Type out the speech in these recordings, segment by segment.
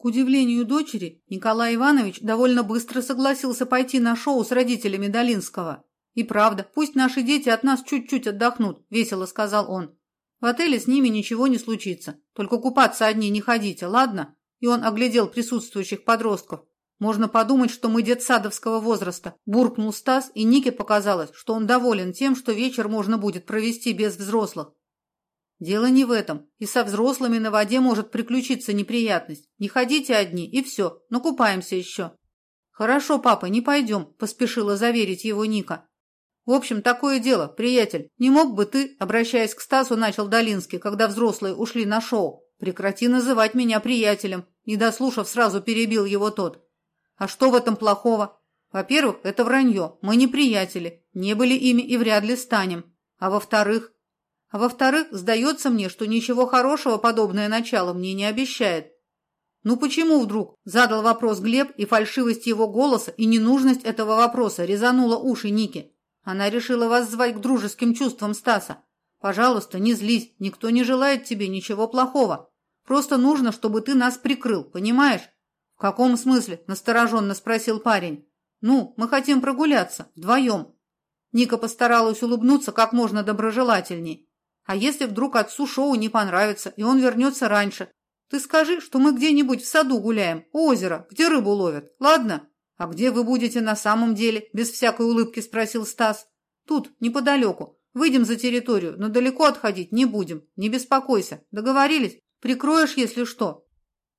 К удивлению дочери, Николай Иванович довольно быстро согласился пойти на шоу с родителями Долинского. «И правда, пусть наши дети от нас чуть-чуть отдохнут», – весело сказал он. «В отеле с ними ничего не случится. Только купаться одни не ходите, ладно?» И он оглядел присутствующих подростков. «Можно подумать, что мы детсадовского возраста», – буркнул Стас, и Нике показалось, что он доволен тем, что вечер можно будет провести без взрослых. Дело не в этом. И со взрослыми на воде может приключиться неприятность. Не ходите одни, и все. Но купаемся еще. Хорошо, папа, не пойдем, поспешила заверить его Ника. В общем, такое дело, приятель. Не мог бы ты, обращаясь к Стасу, начал Долинский, когда взрослые ушли на шоу. Прекрати называть меня приятелем. Не дослушав, сразу перебил его тот. А что в этом плохого? Во-первых, это вранье. Мы не приятели. Не были ими и вряд ли станем. А во-вторых, а во-вторых, сдается мне, что ничего хорошего подобное начало мне не обещает. «Ну почему вдруг?» – задал вопрос Глеб, и фальшивость его голоса и ненужность этого вопроса резанула уши Ники. Она решила вас звать к дружеским чувствам Стаса. «Пожалуйста, не злись, никто не желает тебе ничего плохого. Просто нужно, чтобы ты нас прикрыл, понимаешь?» «В каком смысле?» – настороженно спросил парень. «Ну, мы хотим прогуляться, вдвоем». Ника постаралась улыбнуться как можно доброжелательней. А если вдруг отцу шоу не понравится, и он вернется раньше? Ты скажи, что мы где-нибудь в саду гуляем, у озера, где рыбу ловят, ладно? А где вы будете на самом деле? Без всякой улыбки спросил Стас. Тут, неподалеку. Выйдем за территорию, но далеко отходить не будем. Не беспокойся. Договорились? Прикроешь, если что.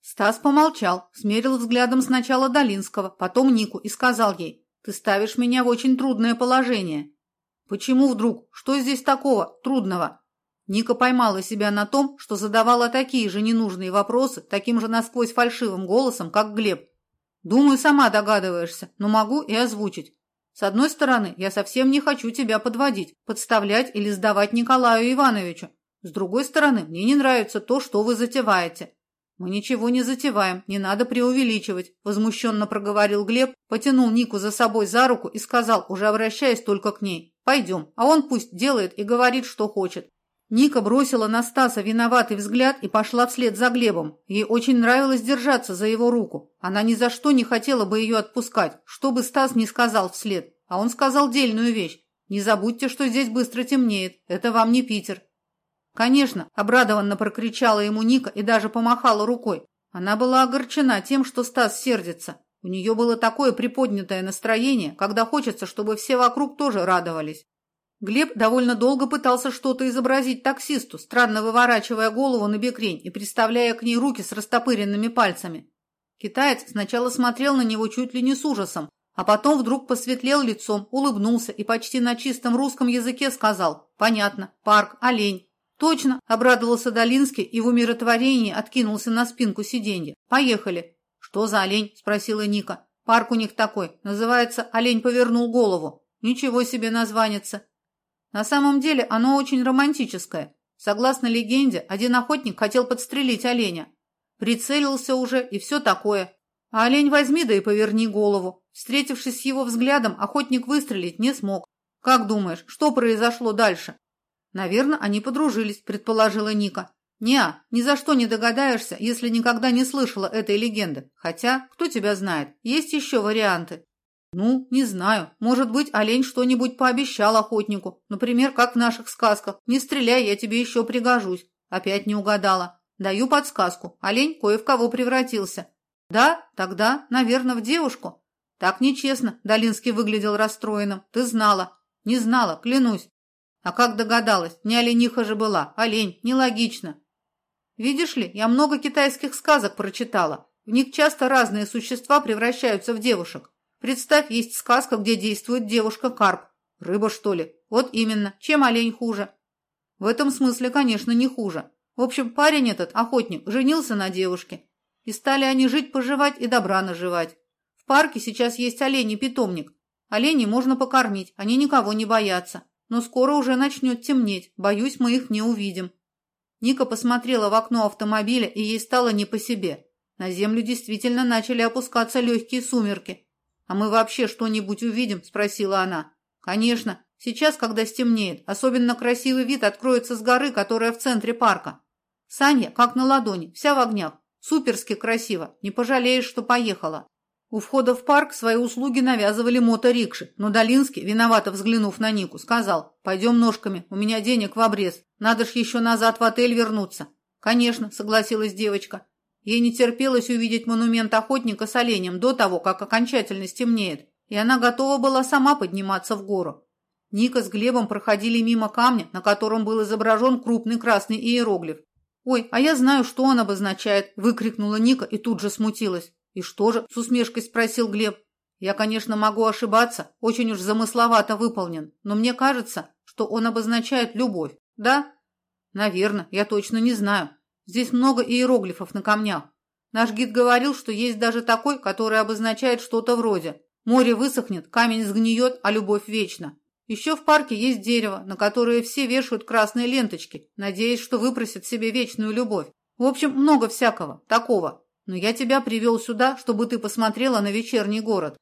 Стас помолчал, смерил взглядом сначала Долинского, потом Нику и сказал ей, «Ты ставишь меня в очень трудное положение». «Почему вдруг? Что здесь такого трудного?» Ника поймала себя на том, что задавала такие же ненужные вопросы таким же насквозь фальшивым голосом, как Глеб. «Думаю, сама догадываешься, но могу и озвучить. С одной стороны, я совсем не хочу тебя подводить, подставлять или сдавать Николаю Ивановичу. С другой стороны, мне не нравится то, что вы затеваете». «Мы ничего не затеваем, не надо преувеличивать», – возмущенно проговорил Глеб, потянул Нику за собой за руку и сказал, уже обращаясь только к ней, «Пойдем, а он пусть делает и говорит, что хочет. Ника бросила на Стаса виноватый взгляд и пошла вслед за Глебом. Ей очень нравилось держаться за его руку. Она ни за что не хотела бы ее отпускать, что бы Стас не сказал вслед. А он сказал дельную вещь. «Не забудьте, что здесь быстро темнеет. Это вам не Питер». «Конечно», – обрадованно прокричала ему Ника и даже помахала рукой. Она была огорчена тем, что Стас сердится. У нее было такое приподнятое настроение, когда хочется, чтобы все вокруг тоже радовались. Глеб довольно долго пытался что-то изобразить таксисту, странно выворачивая голову на бекрень и приставляя к ней руки с растопыренными пальцами. Китаец сначала смотрел на него чуть ли не с ужасом, а потом вдруг посветлел лицом, улыбнулся и почти на чистом русском языке сказал «Понятно, парк, олень». «Точно!» – обрадовался Долинский и в умиротворении откинулся на спинку сиденья. «Поехали!» «Что за олень?» – спросила Ника. «Парк у них такой. Называется «Олень повернул голову». Ничего себе названится. На самом деле оно очень романтическое. Согласно легенде, один охотник хотел подстрелить оленя. Прицелился уже и все такое. А олень возьми да и поверни голову. Встретившись с его взглядом, охотник выстрелить не смог. Как думаешь, что произошло дальше? Наверное, они подружились, предположила Ника. Неа, ни за что не догадаешься, если никогда не слышала этой легенды. Хотя, кто тебя знает, есть еще варианты. Ну, не знаю. Может быть, олень что-нибудь пообещал охотнику. Например, как в наших сказках. Не стреляй, я тебе еще пригожусь. Опять не угадала. Даю подсказку. Олень кое в кого превратился. Да, тогда, наверное, в девушку. Так нечестно. Долинский выглядел расстроенным. Ты знала. Не знала, клянусь. А как догадалась? Не олениха же была. Олень. Нелогично. Видишь ли, я много китайских сказок прочитала. В них часто разные существа превращаются в девушек. Представь, есть сказка, где действует девушка-карп. Рыба, что ли? Вот именно. Чем олень хуже? В этом смысле, конечно, не хуже. В общем, парень этот, охотник, женился на девушке. И стали они жить-поживать и добра наживать. В парке сейчас есть оленей-питомник. Оленей можно покормить, они никого не боятся. Но скоро уже начнет темнеть. Боюсь, мы их не увидим. Ника посмотрела в окно автомобиля, и ей стало не по себе. На землю действительно начали опускаться легкие сумерки. «А мы вообще что-нибудь увидим?» – спросила она. «Конечно. Сейчас, когда стемнеет, особенно красивый вид откроется с горы, которая в центре парка. Саня, как на ладони, вся в огнях. Суперски красиво. Не пожалеешь, что поехала. У входа в парк свои услуги навязывали моторикши, но Долинский, виновато взглянув на Нику, сказал, «Пойдем ножками, у меня денег в обрез, надо ж еще назад в отель вернуться». «Конечно», — согласилась девочка. Ей не терпелось увидеть монумент охотника с оленем до того, как окончательно стемнеет, и она готова была сама подниматься в гору. Ника с Глебом проходили мимо камня, на котором был изображен крупный красный иероглиф. «Ой, а я знаю, что он обозначает!» – выкрикнула Ника и тут же смутилась. «И что же?» – с усмешкой спросил Глеб. «Я, конечно, могу ошибаться, очень уж замысловато выполнен, но мне кажется, что он обозначает любовь, да?» «Наверное, я точно не знаю. Здесь много иероглифов на камнях. Наш гид говорил, что есть даже такой, который обозначает что-то вроде «Море высохнет, камень сгниет, а любовь вечна». Еще в парке есть дерево, на которое все вешают красные ленточки, надеясь, что выпросят себе вечную любовь. В общем, много всякого, такого. Но я тебя привел сюда, чтобы ты посмотрела на вечерний город».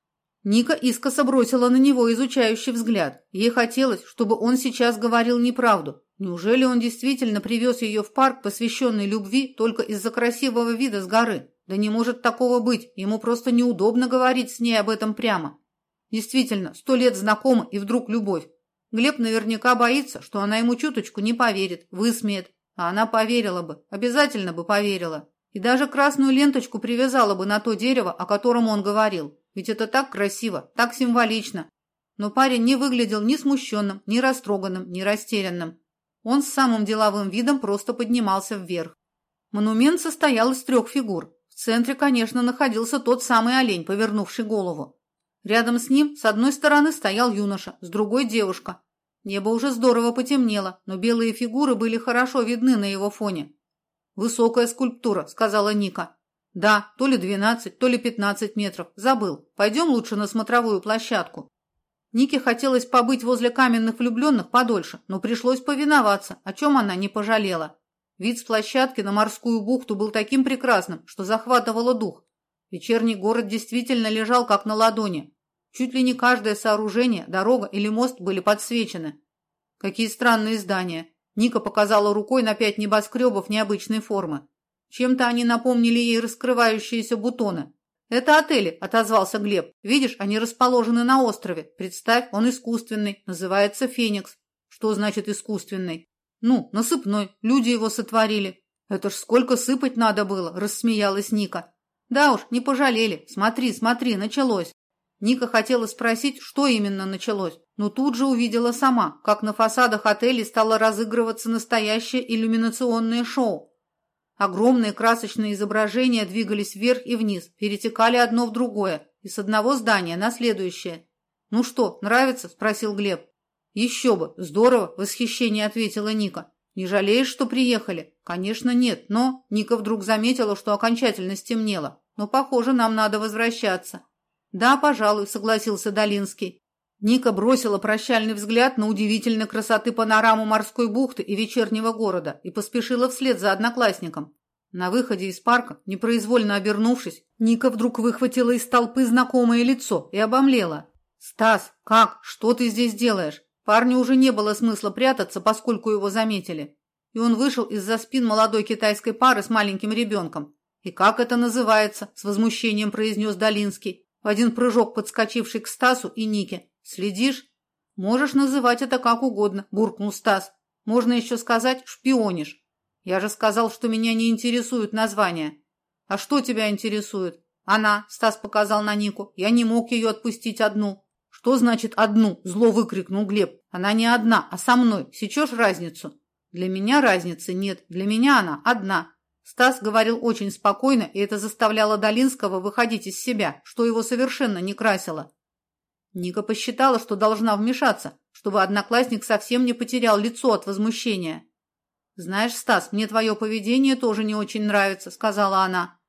Ника искоса бросила на него изучающий взгляд. Ей хотелось, чтобы он сейчас говорил неправду. Неужели он действительно привез ее в парк, посвященный любви, только из-за красивого вида с горы? Да не может такого быть, ему просто неудобно говорить с ней об этом прямо. Действительно, сто лет знакомы и вдруг любовь. Глеб наверняка боится, что она ему чуточку не поверит, высмеет. А она поверила бы, обязательно бы поверила. И даже красную ленточку привязала бы на то дерево, о котором он говорил. Ведь это так красиво, так символично. Но парень не выглядел ни смущенным, ни растроганным, ни растерянным. Он с самым деловым видом просто поднимался вверх. Монумент состоял из трех фигур. В центре, конечно, находился тот самый олень, повернувший голову. Рядом с ним с одной стороны стоял юноша, с другой девушка. Небо уже здорово потемнело, но белые фигуры были хорошо видны на его фоне. «Высокая скульптура», — сказала Ника. «Да, то ли двенадцать, то ли пятнадцать метров. Забыл. Пойдем лучше на смотровую площадку». Нике хотелось побыть возле каменных влюбленных подольше, но пришлось повиноваться, о чем она не пожалела. Вид с площадки на морскую бухту был таким прекрасным, что захватывало дух. Вечерний город действительно лежал как на ладони. Чуть ли не каждое сооружение, дорога или мост были подсвечены. Какие странные здания. Ника показала рукой на пять небоскребов необычной формы. Чем-то они напомнили ей раскрывающиеся бутоны. «Это отели», — отозвался Глеб. «Видишь, они расположены на острове. Представь, он искусственный, называется Феникс». «Что значит искусственный?» «Ну, насыпной. Люди его сотворили». «Это ж сколько сыпать надо было», — рассмеялась Ника. Да уж, не пожалели. Смотри, смотри, началось. Ника хотела спросить, что именно началось, но тут же увидела сама, как на фасадах отелей стало разыгрываться настоящее иллюминационное шоу. Огромные красочные изображения двигались вверх и вниз, перетекали одно в другое, и с одного здания на следующее. «Ну что, нравится?» – спросил Глеб. «Еще бы! Здорово!» – в восхищении ответила Ника. «Не жалеешь, что приехали?» «Конечно, нет, но...» Ника вдруг заметила, что окончательно стемнело. «Но, похоже, нам надо возвращаться». «Да, пожалуй», — согласился Долинский. Ника бросила прощальный взгляд на удивительной красоты панораму морской бухты и вечернего города и поспешила вслед за одноклассником. На выходе из парка, непроизвольно обернувшись, Ника вдруг выхватила из толпы знакомое лицо и обомлела. «Стас, как? Что ты здесь делаешь?» Парню уже не было смысла прятаться, поскольку его заметили. И он вышел из-за спин молодой китайской пары с маленьким ребенком. «И как это называется?» – с возмущением произнес Долинский, в один прыжок подскочивший к Стасу и Нике. «Следишь?» «Можешь называть это как угодно», – буркнул Стас. «Можно еще сказать «шпионишь». Я же сказал, что меня не интересуют названия. А что тебя интересует? Она, Стас показал на Нику. Я не мог ее отпустить одну. «Что значит одну?» – зло выкрикнул Глеб. «Она не одна, а со мной. Сечешь разницу?» «Для меня разницы нет. Для меня она одна». Стас говорил очень спокойно, и это заставляло Долинского выходить из себя, что его совершенно не красило. Ника посчитала, что должна вмешаться, чтобы одноклассник совсем не потерял лицо от возмущения. «Знаешь, Стас, мне твое поведение тоже не очень нравится», — сказала она.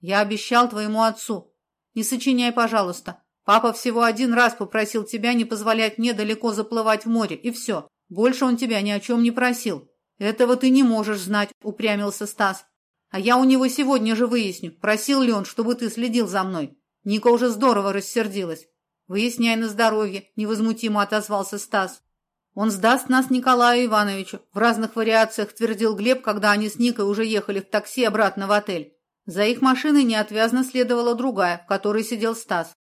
«Я обещал твоему отцу. Не сочиняй, пожалуйста. Папа всего один раз попросил тебя не позволять мне далеко заплывать в море, и все. Больше он тебя ни о чем не просил. Этого ты не можешь знать, упрямился Стас. А я у него сегодня же выясню, просил ли он, чтобы ты следил за мной. Ника уже здорово рассердилась. Выясняй на здоровье, невозмутимо отозвался Стас. Он сдаст нас Николаю Ивановичу. В разных вариациях твердил Глеб, когда они с Никой уже ехали в такси обратно в отель. За их машиной неотвязно следовала другая, в которой сидел Стас.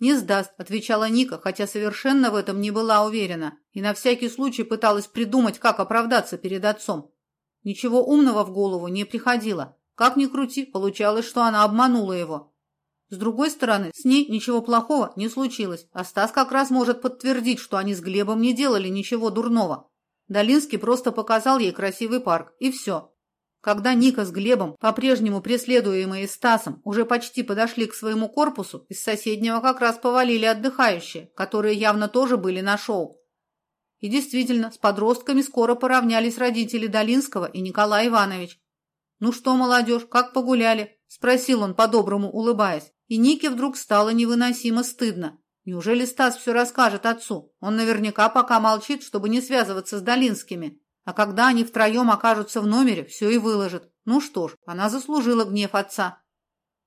«Не сдаст», – отвечала Ника, хотя совершенно в этом не была уверена, и на всякий случай пыталась придумать, как оправдаться перед отцом. Ничего умного в голову не приходило. Как ни крути, получалось, что она обманула его. С другой стороны, с ней ничего плохого не случилось, а Стас как раз может подтвердить, что они с Глебом не делали ничего дурного. Долинский просто показал ей красивый парк, и все. Когда Ника с Глебом, по-прежнему преследуемые Стасом, уже почти подошли к своему корпусу, из соседнего как раз повалили отдыхающие, которые явно тоже были на шоу. И действительно, с подростками скоро поравнялись родители Долинского и Николай Иванович. «Ну что, молодежь, как погуляли?» – спросил он, по-доброму улыбаясь. И Нике вдруг стало невыносимо стыдно. Неужели Стас все расскажет отцу? Он наверняка пока молчит, чтобы не связываться с Долинскими. А когда они втроем окажутся в номере, все и выложат. Ну что ж, она заслужила гнев отца.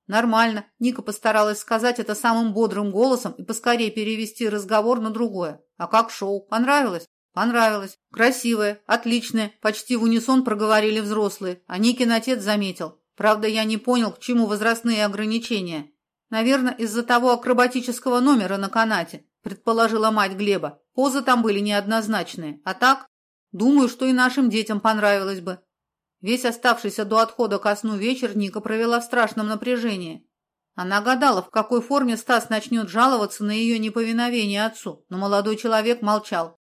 Нормально. Ника постаралась сказать это самым бодрым голосом и поскорее перевести разговор на другое. А как шоу? Понравилось? Понравилось. Красивое, отличное. Почти в унисон проговорили взрослые. А Никин отец заметил. Правда, я не понял, к чему возрастные ограничения. Наверное, из-за того акробатического номера на канате, предположила мать Глеба. Позы там были неоднозначные. А так, Думаю, что и нашим детям понравилось бы. Весь оставшийся до отхода ко сну вечер Ника провела в страшном напряжении. Она гадала, в какой форме Стас начнет жаловаться на ее неповиновение отцу, но молодой человек молчал.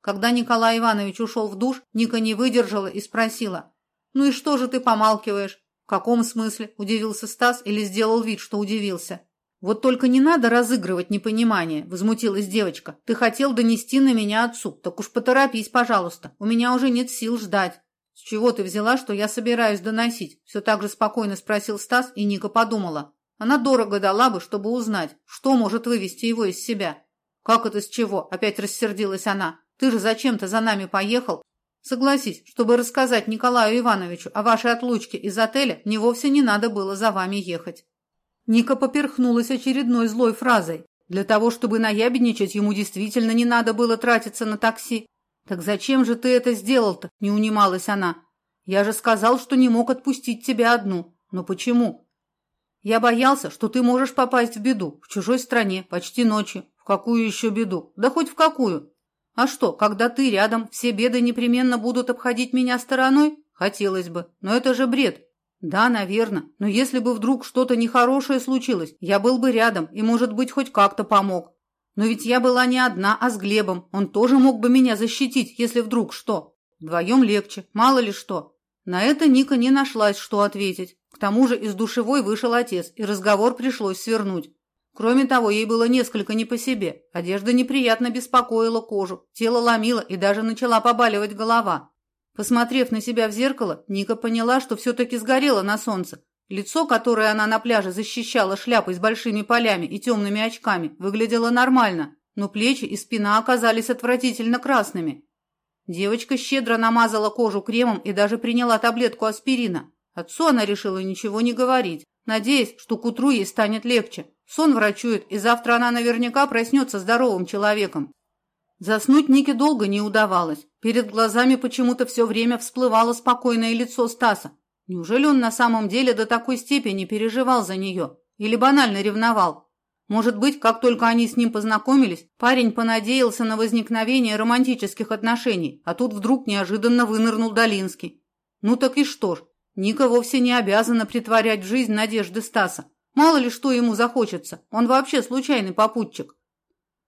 Когда Николай Иванович ушел в душ, Ника не выдержала и спросила. «Ну и что же ты помалкиваешь?» «В каком смысле?» – удивился Стас или сделал вид, что удивился. «Вот только не надо разыгрывать непонимание», – возмутилась девочка. «Ты хотел донести на меня отцу. Так уж поторопись, пожалуйста. У меня уже нет сил ждать». «С чего ты взяла, что я собираюсь доносить?» – все так же спокойно спросил Стас, и Ника подумала. Она дорого дала бы, чтобы узнать, что может вывести его из себя. «Как это с чего?» – опять рассердилась она. «Ты же зачем-то за нами поехал. Согласись, чтобы рассказать Николаю Ивановичу о вашей отлучке из отеля, мне вовсе не надо было за вами ехать». Ника поперхнулась очередной злой фразой. Для того, чтобы наябедничать, ему действительно не надо было тратиться на такси. «Так зачем же ты это сделал-то?» – не унималась она. «Я же сказал, что не мог отпустить тебя одну. Но почему?» «Я боялся, что ты можешь попасть в беду, в чужой стране, почти ночью. В какую еще беду? Да хоть в какую. А что, когда ты рядом, все беды непременно будут обходить меня стороной? Хотелось бы, но это же бред. Да, наверное, но если бы вдруг что-то нехорошее случилось, я был бы рядом и, может быть, хоть как-то помог. Но ведь я была не одна, а с Глебом. Он тоже мог бы меня защитить, если вдруг что. Вдвоем легче, мало ли что. На это Ника не нашлась, что ответить. К тому же из душевой вышел отец, и разговор пришлось свернуть. Кроме того, ей было несколько не по себе. Одежда неприятно беспокоила кожу, тело ломило и даже начала побаливать голова. Посмотрев на себя в зеркало, Ника поняла, что все-таки сгорела на солнце. Лицо, которое она на пляже защищала шляпой с большими полями и темными очками, выглядело нормально, но плечи и спина оказались отвратительно красными. Девочка щедро намазала кожу кремом и даже приняла таблетку аспирина. Отцу она решила ничего не говорить, надеясь, что к утру ей станет легче. Сон врачует, и завтра она наверняка проснется здоровым человеком. Заснуть Нике долго не удавалось. Перед глазами почему-то все время всплывало спокойное лицо Стаса. Неужели он на самом деле до такой степени переживал за нее? Или банально ревновал? Может быть, как только они с ним познакомились, парень понадеялся на возникновение романтических отношений, а тут вдруг неожиданно вынырнул Долинский. Ну так и что ж, Ника вовсе не обязана притворять в жизнь надежды Стаса. Мало ли что ему захочется, он вообще случайный попутчик.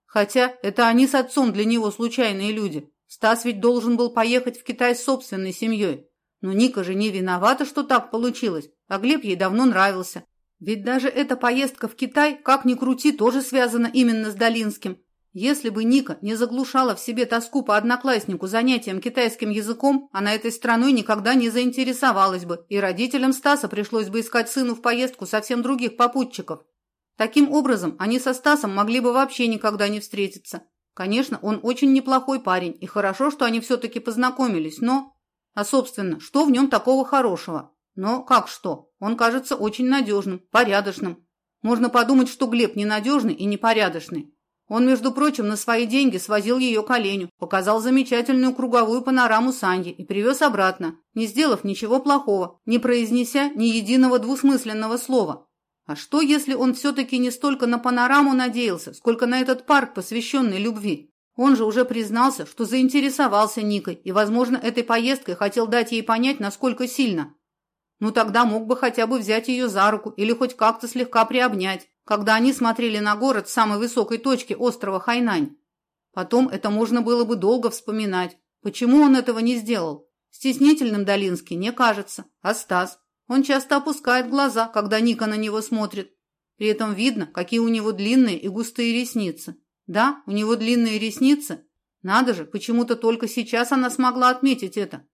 Хотя это они с отцом для него случайные люди. Стас ведь должен был поехать в Китай с собственной семьей. Но Ника же не виновата, что так получилось, а Глеб ей давно нравился. Ведь даже эта поездка в Китай, как ни крути, тоже связана именно с Долинским. Если бы Ника не заглушала в себе тоску по однокласснику занятием китайским языком, она этой страной никогда не заинтересовалась бы, и родителям Стаса пришлось бы искать сыну в поездку совсем других попутчиков. Таким образом, они со Стасом могли бы вообще никогда не встретиться. Конечно, он очень неплохой парень, и хорошо, что они все-таки познакомились, но... А, собственно, что в нем такого хорошего? Но как что? Он кажется очень надежным, порядочным. Можно подумать, что Глеб ненадежный и непорядочный. Он, между прочим, на свои деньги свозил ее к оленю, показал замечательную круговую панораму Санди и привез обратно, не сделав ничего плохого, не произнеся ни единого двусмысленного слова. А что, если он все-таки не столько на панораму надеялся, сколько на этот парк, посвященный любви? Он же уже признался, что заинтересовался Никой и, возможно, этой поездкой хотел дать ей понять, насколько сильно. Ну тогда мог бы хотя бы взять ее за руку или хоть как-то слегка приобнять, когда они смотрели на город с самой высокой точки острова Хайнань. Потом это можно было бы долго вспоминать. Почему он этого не сделал? Стеснительным Долинский не кажется. А Стас? Он часто опускает глаза, когда Ника на него смотрит. При этом видно, какие у него длинные и густые ресницы. Да, у него длинные ресницы. Надо же, почему-то только сейчас она смогла отметить это.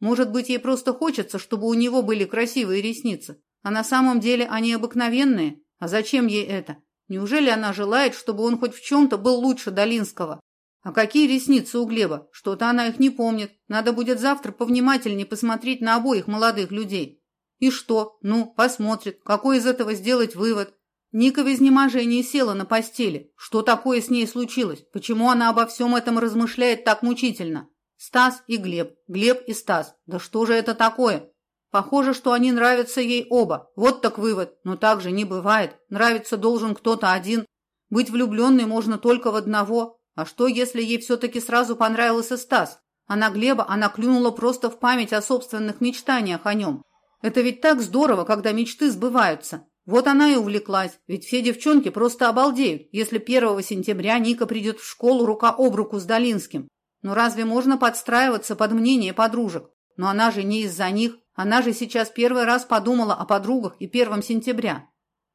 Может быть, ей просто хочется, чтобы у него были красивые ресницы. А на самом деле они обыкновенные. А зачем ей это? Неужели она желает, чтобы он хоть в чем-то был лучше Долинского? А какие ресницы у Глеба? Что-то она их не помнит. Надо будет завтра повнимательнее посмотреть на обоих молодых людей. И что? Ну, посмотрит. Какой из этого сделать вывод? Ника в изнеможении села на постели. Что такое с ней случилось? Почему она обо всем этом размышляет так мучительно? Стас и Глеб, Глеб и Стас. Да что же это такое? Похоже, что они нравятся ей оба. Вот так вывод. Но так же не бывает. Нравиться должен кто-то один. Быть влюбленной можно только в одного. А что, если ей все-таки сразу понравился Стас? Она Глеба, она клюнула просто в память о собственных мечтаниях о нем. Это ведь так здорово, когда мечты сбываются. Вот она и увлеклась, ведь все девчонки просто обалдеют, если 1 сентября Ника придет в школу рука об руку с Долинским. Но разве можно подстраиваться под мнение подружек? Но она же не из-за них, она же сейчас первый раз подумала о подругах и 1 сентября.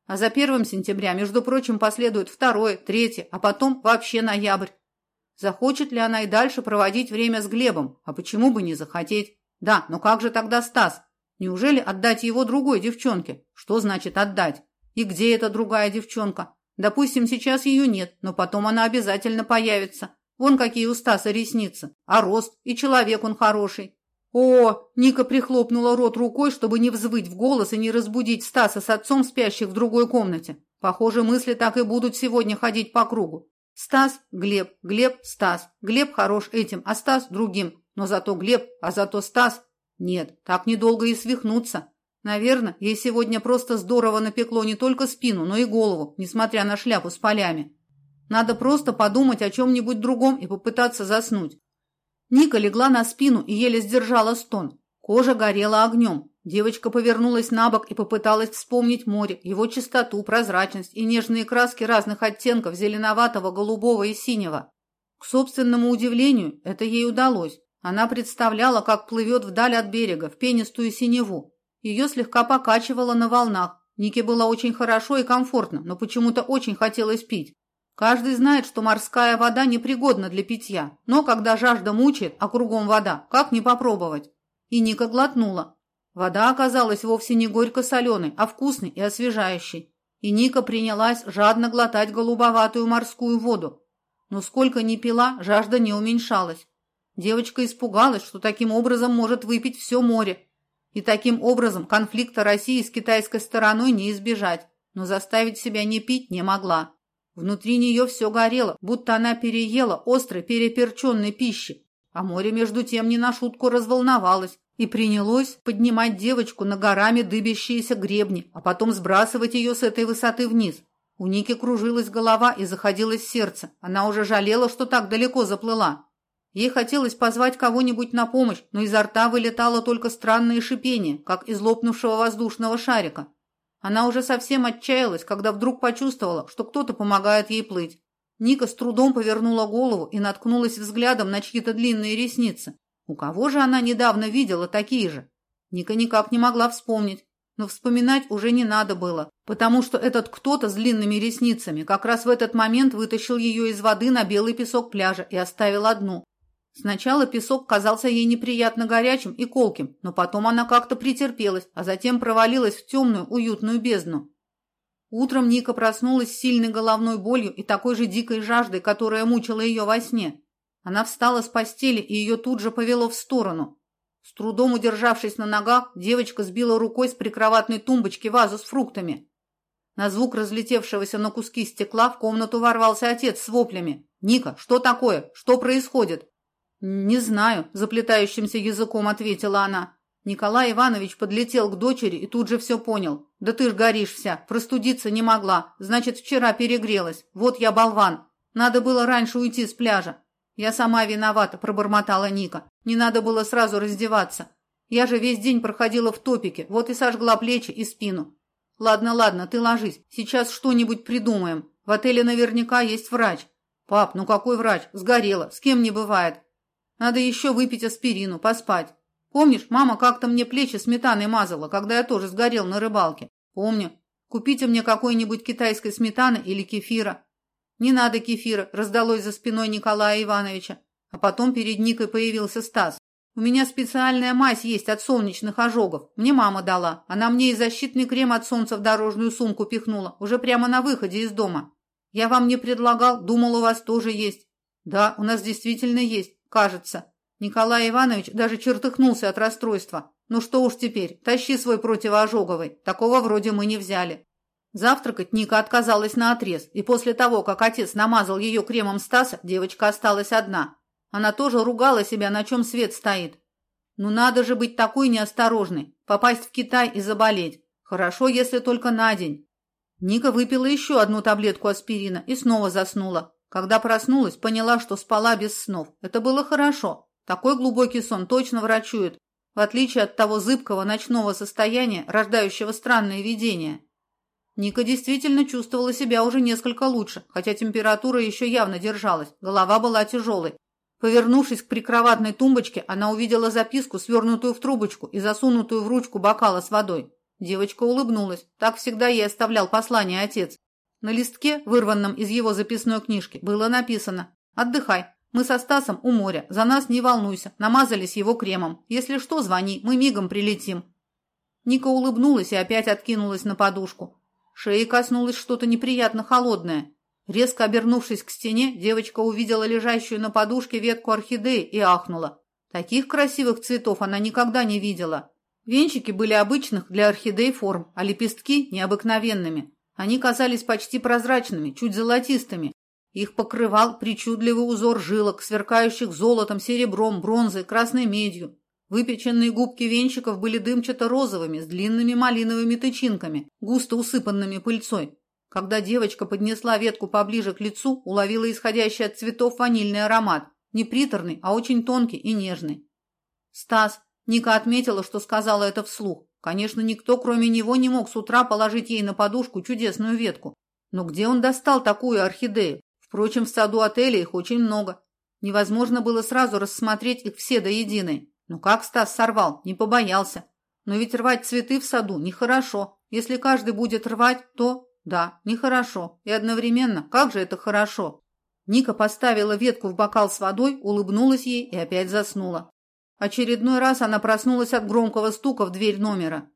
А за 1 сентября, между прочим, последует второе, третье, а потом вообще ноябрь. Захочет ли она и дальше проводить время с Глебом? А почему бы не захотеть? Да, но как же тогда Стас? Неужели отдать его другой девчонке? Что значит отдать? И где эта другая девчонка? Допустим, сейчас ее нет, но потом она обязательно появится. Вон какие у Стаса ресницы. А рост, и человек он хороший. О, Ника прихлопнула рот рукой, чтобы не взвыть в голос и не разбудить Стаса с отцом, спящих в другой комнате. Похоже, мысли так и будут сегодня ходить по кругу. Стас, Глеб, Глеб, Стас. Глеб хорош этим, а Стас другим. Но зато Глеб, а зато Стас нет, так недолго и свихнуться. Наверное, ей сегодня просто здорово напекло не только спину, но и голову, несмотря на шляпу с полями. Надо просто подумать о чем-нибудь другом и попытаться заснуть. Ника легла на спину и еле сдержала стон. Кожа горела огнем. Девочка повернулась на бок и попыталась вспомнить море, его чистоту, прозрачность и нежные краски разных оттенков зеленоватого, голубого и синего. К собственному удивлению, это ей удалось. Она представляла, как плывет вдаль от берега, в пенистую синеву. Ее слегка покачивало на волнах. Нике было очень хорошо и комфортно, но почему-то очень хотелось пить. Каждый знает, что морская вода непригодна для питья, но когда жажда мучает, а кругом вода, как не попробовать? И Ника глотнула. Вода оказалась вовсе не горько-соленой, а вкусной и освежающей. И Ника принялась жадно глотать голубоватую морскую воду. Но сколько ни пила, жажда не уменьшалась. Девочка испугалась, что таким образом может выпить все море. И таким образом конфликта России с китайской стороной не избежать, но заставить себя не пить не могла. Внутри нее все горело, будто она переела острой переперченной пищи. А море между тем не на шутку разволновалось и принялось поднимать девочку на горами дыбящиеся гребни, а потом сбрасывать ее с этой высоты вниз. У Ники кружилась голова и заходилось сердце. Она уже жалела, что так далеко заплыла. Ей хотелось позвать кого-нибудь на помощь, но изо рта вылетало только странное шипение, как из лопнувшего воздушного шарика. Она уже совсем отчаялась, когда вдруг почувствовала, что кто-то помогает ей плыть. Ника с трудом повернула голову и наткнулась взглядом на чьи-то длинные ресницы. У кого же она недавно видела такие же? Ника никак не могла вспомнить, но вспоминать уже не надо было, потому что этот кто-то с длинными ресницами как раз в этот момент вытащил ее из воды на белый песок пляжа и оставил одну. Сначала песок казался ей неприятно горячим и колким, но потом она как-то претерпелась, а затем провалилась в темную, уютную бездну. Утром Ника проснулась с сильной головной болью и такой же дикой жаждой, которая мучила ее во сне. Она встала с постели, и ее тут же повело в сторону. С трудом удержавшись на ногах, девочка сбила рукой с прикроватной тумбочки вазу с фруктами. На звук разлетевшегося на куски стекла в комнату ворвался отец с воплями. «Ника, что такое? Что происходит?» «Не знаю», – заплетающимся языком ответила она. Николай Иванович подлетел к дочери и тут же все понял. «Да ты ж горишь вся, простудиться не могла. Значит, вчера перегрелась. Вот я болван. Надо было раньше уйти с пляжа». «Я сама виновата», – пробормотала Ника. «Не надо было сразу раздеваться. Я же весь день проходила в топике, вот и сожгла плечи и спину. Ладно, ладно, ты ложись. Сейчас что-нибудь придумаем. В отеле наверняка есть врач. Пап, ну какой врач? Сгорела. С кем не бывает. Надо еще выпить аспирину, поспать. Помнишь, мама как-то мне плечи сметаной мазала, когда я тоже сгорел на рыбалке? Помню. Купите мне какой-нибудь китайской сметаны или кефира. Не надо кефира, раздалось за спиной Николая Ивановича. А потом перед Никой появился Стас. У меня специальная мазь есть от солнечных ожогов. Мне мама дала. Она мне и защитный крем от солнца в дорожную сумку пихнула, уже прямо на выходе из дома. Я вам не предлагал, думал, у вас тоже есть. Да, у нас действительно есть, кажется. Николай Иванович даже чертыхнулся от расстройства. Ну что уж теперь, тащи свой противоожоговый. Такого вроде мы не взяли. Завтракать Ника отказалась на отрез, и после того, как отец намазал ее кремом Стаса, девочка осталась одна. Она тоже ругала себя, на чем свет стоит. Ну надо же быть такой неосторожной, попасть в Китай и заболеть. Хорошо, если только на день. Ника выпила еще одну таблетку аспирина и снова заснула. Когда проснулась, поняла, что спала без снов. Это было хорошо. Такой глубокий сон точно врачует, в отличие от того зыбкого ночного состояния, рождающего странные видения. Ника действительно чувствовала себя уже несколько лучше, хотя температура еще явно держалась, голова была тяжелой. Повернувшись к прикроватной тумбочке, она увидела записку, свернутую в трубочку и засунутую в ручку бокала с водой. Девочка улыбнулась. Так всегда ей оставлял послание отец. На листке, вырванном из его записной книжки, было написано «Отдыхай, мы со Стасом у моря. За нас не волнуйся. Намазались его кремом. Если что, звони. Мы мигом прилетим. Ника улыбнулась и опять откинулась на подушку. Шеи коснулось что-то неприятно холодное. Резко обернувшись к стене, девочка увидела лежащую на подушке ветку орхидеи и ахнула. Таких красивых цветов она никогда не видела. Венчики были обычных для орхидей форм, а лепестки – необыкновенными. Они казались почти прозрачными, чуть золотистыми, их покрывал причудливый узор жилок, сверкающих золотом, серебром, бронзой, красной медью. Выпеченные губки венчиков были дымчато-розовыми, с длинными малиновыми тычинками, густо усыпанными пыльцой. Когда девочка поднесла ветку поближе к лицу, уловила исходящий от цветов ванильный аромат. Не приторный, а очень тонкий и нежный. «Стас!» Ника отметила, что сказала это вслух. Конечно, никто, кроме него, не мог с утра положить ей на подушку чудесную ветку. Но где он достал такую орхидею? Впрочем, в саду отеля их очень много. Невозможно было сразу рассмотреть их все до единой. Ну как Стас сорвал? Не побоялся. Но ведь рвать цветы в саду нехорошо. Если каждый будет рвать, то да, нехорошо. И одновременно, как же это хорошо? Ника поставила ветку в бокал с водой, улыбнулась ей и опять заснула. Очередной раз она проснулась от громкого стука в дверь номера.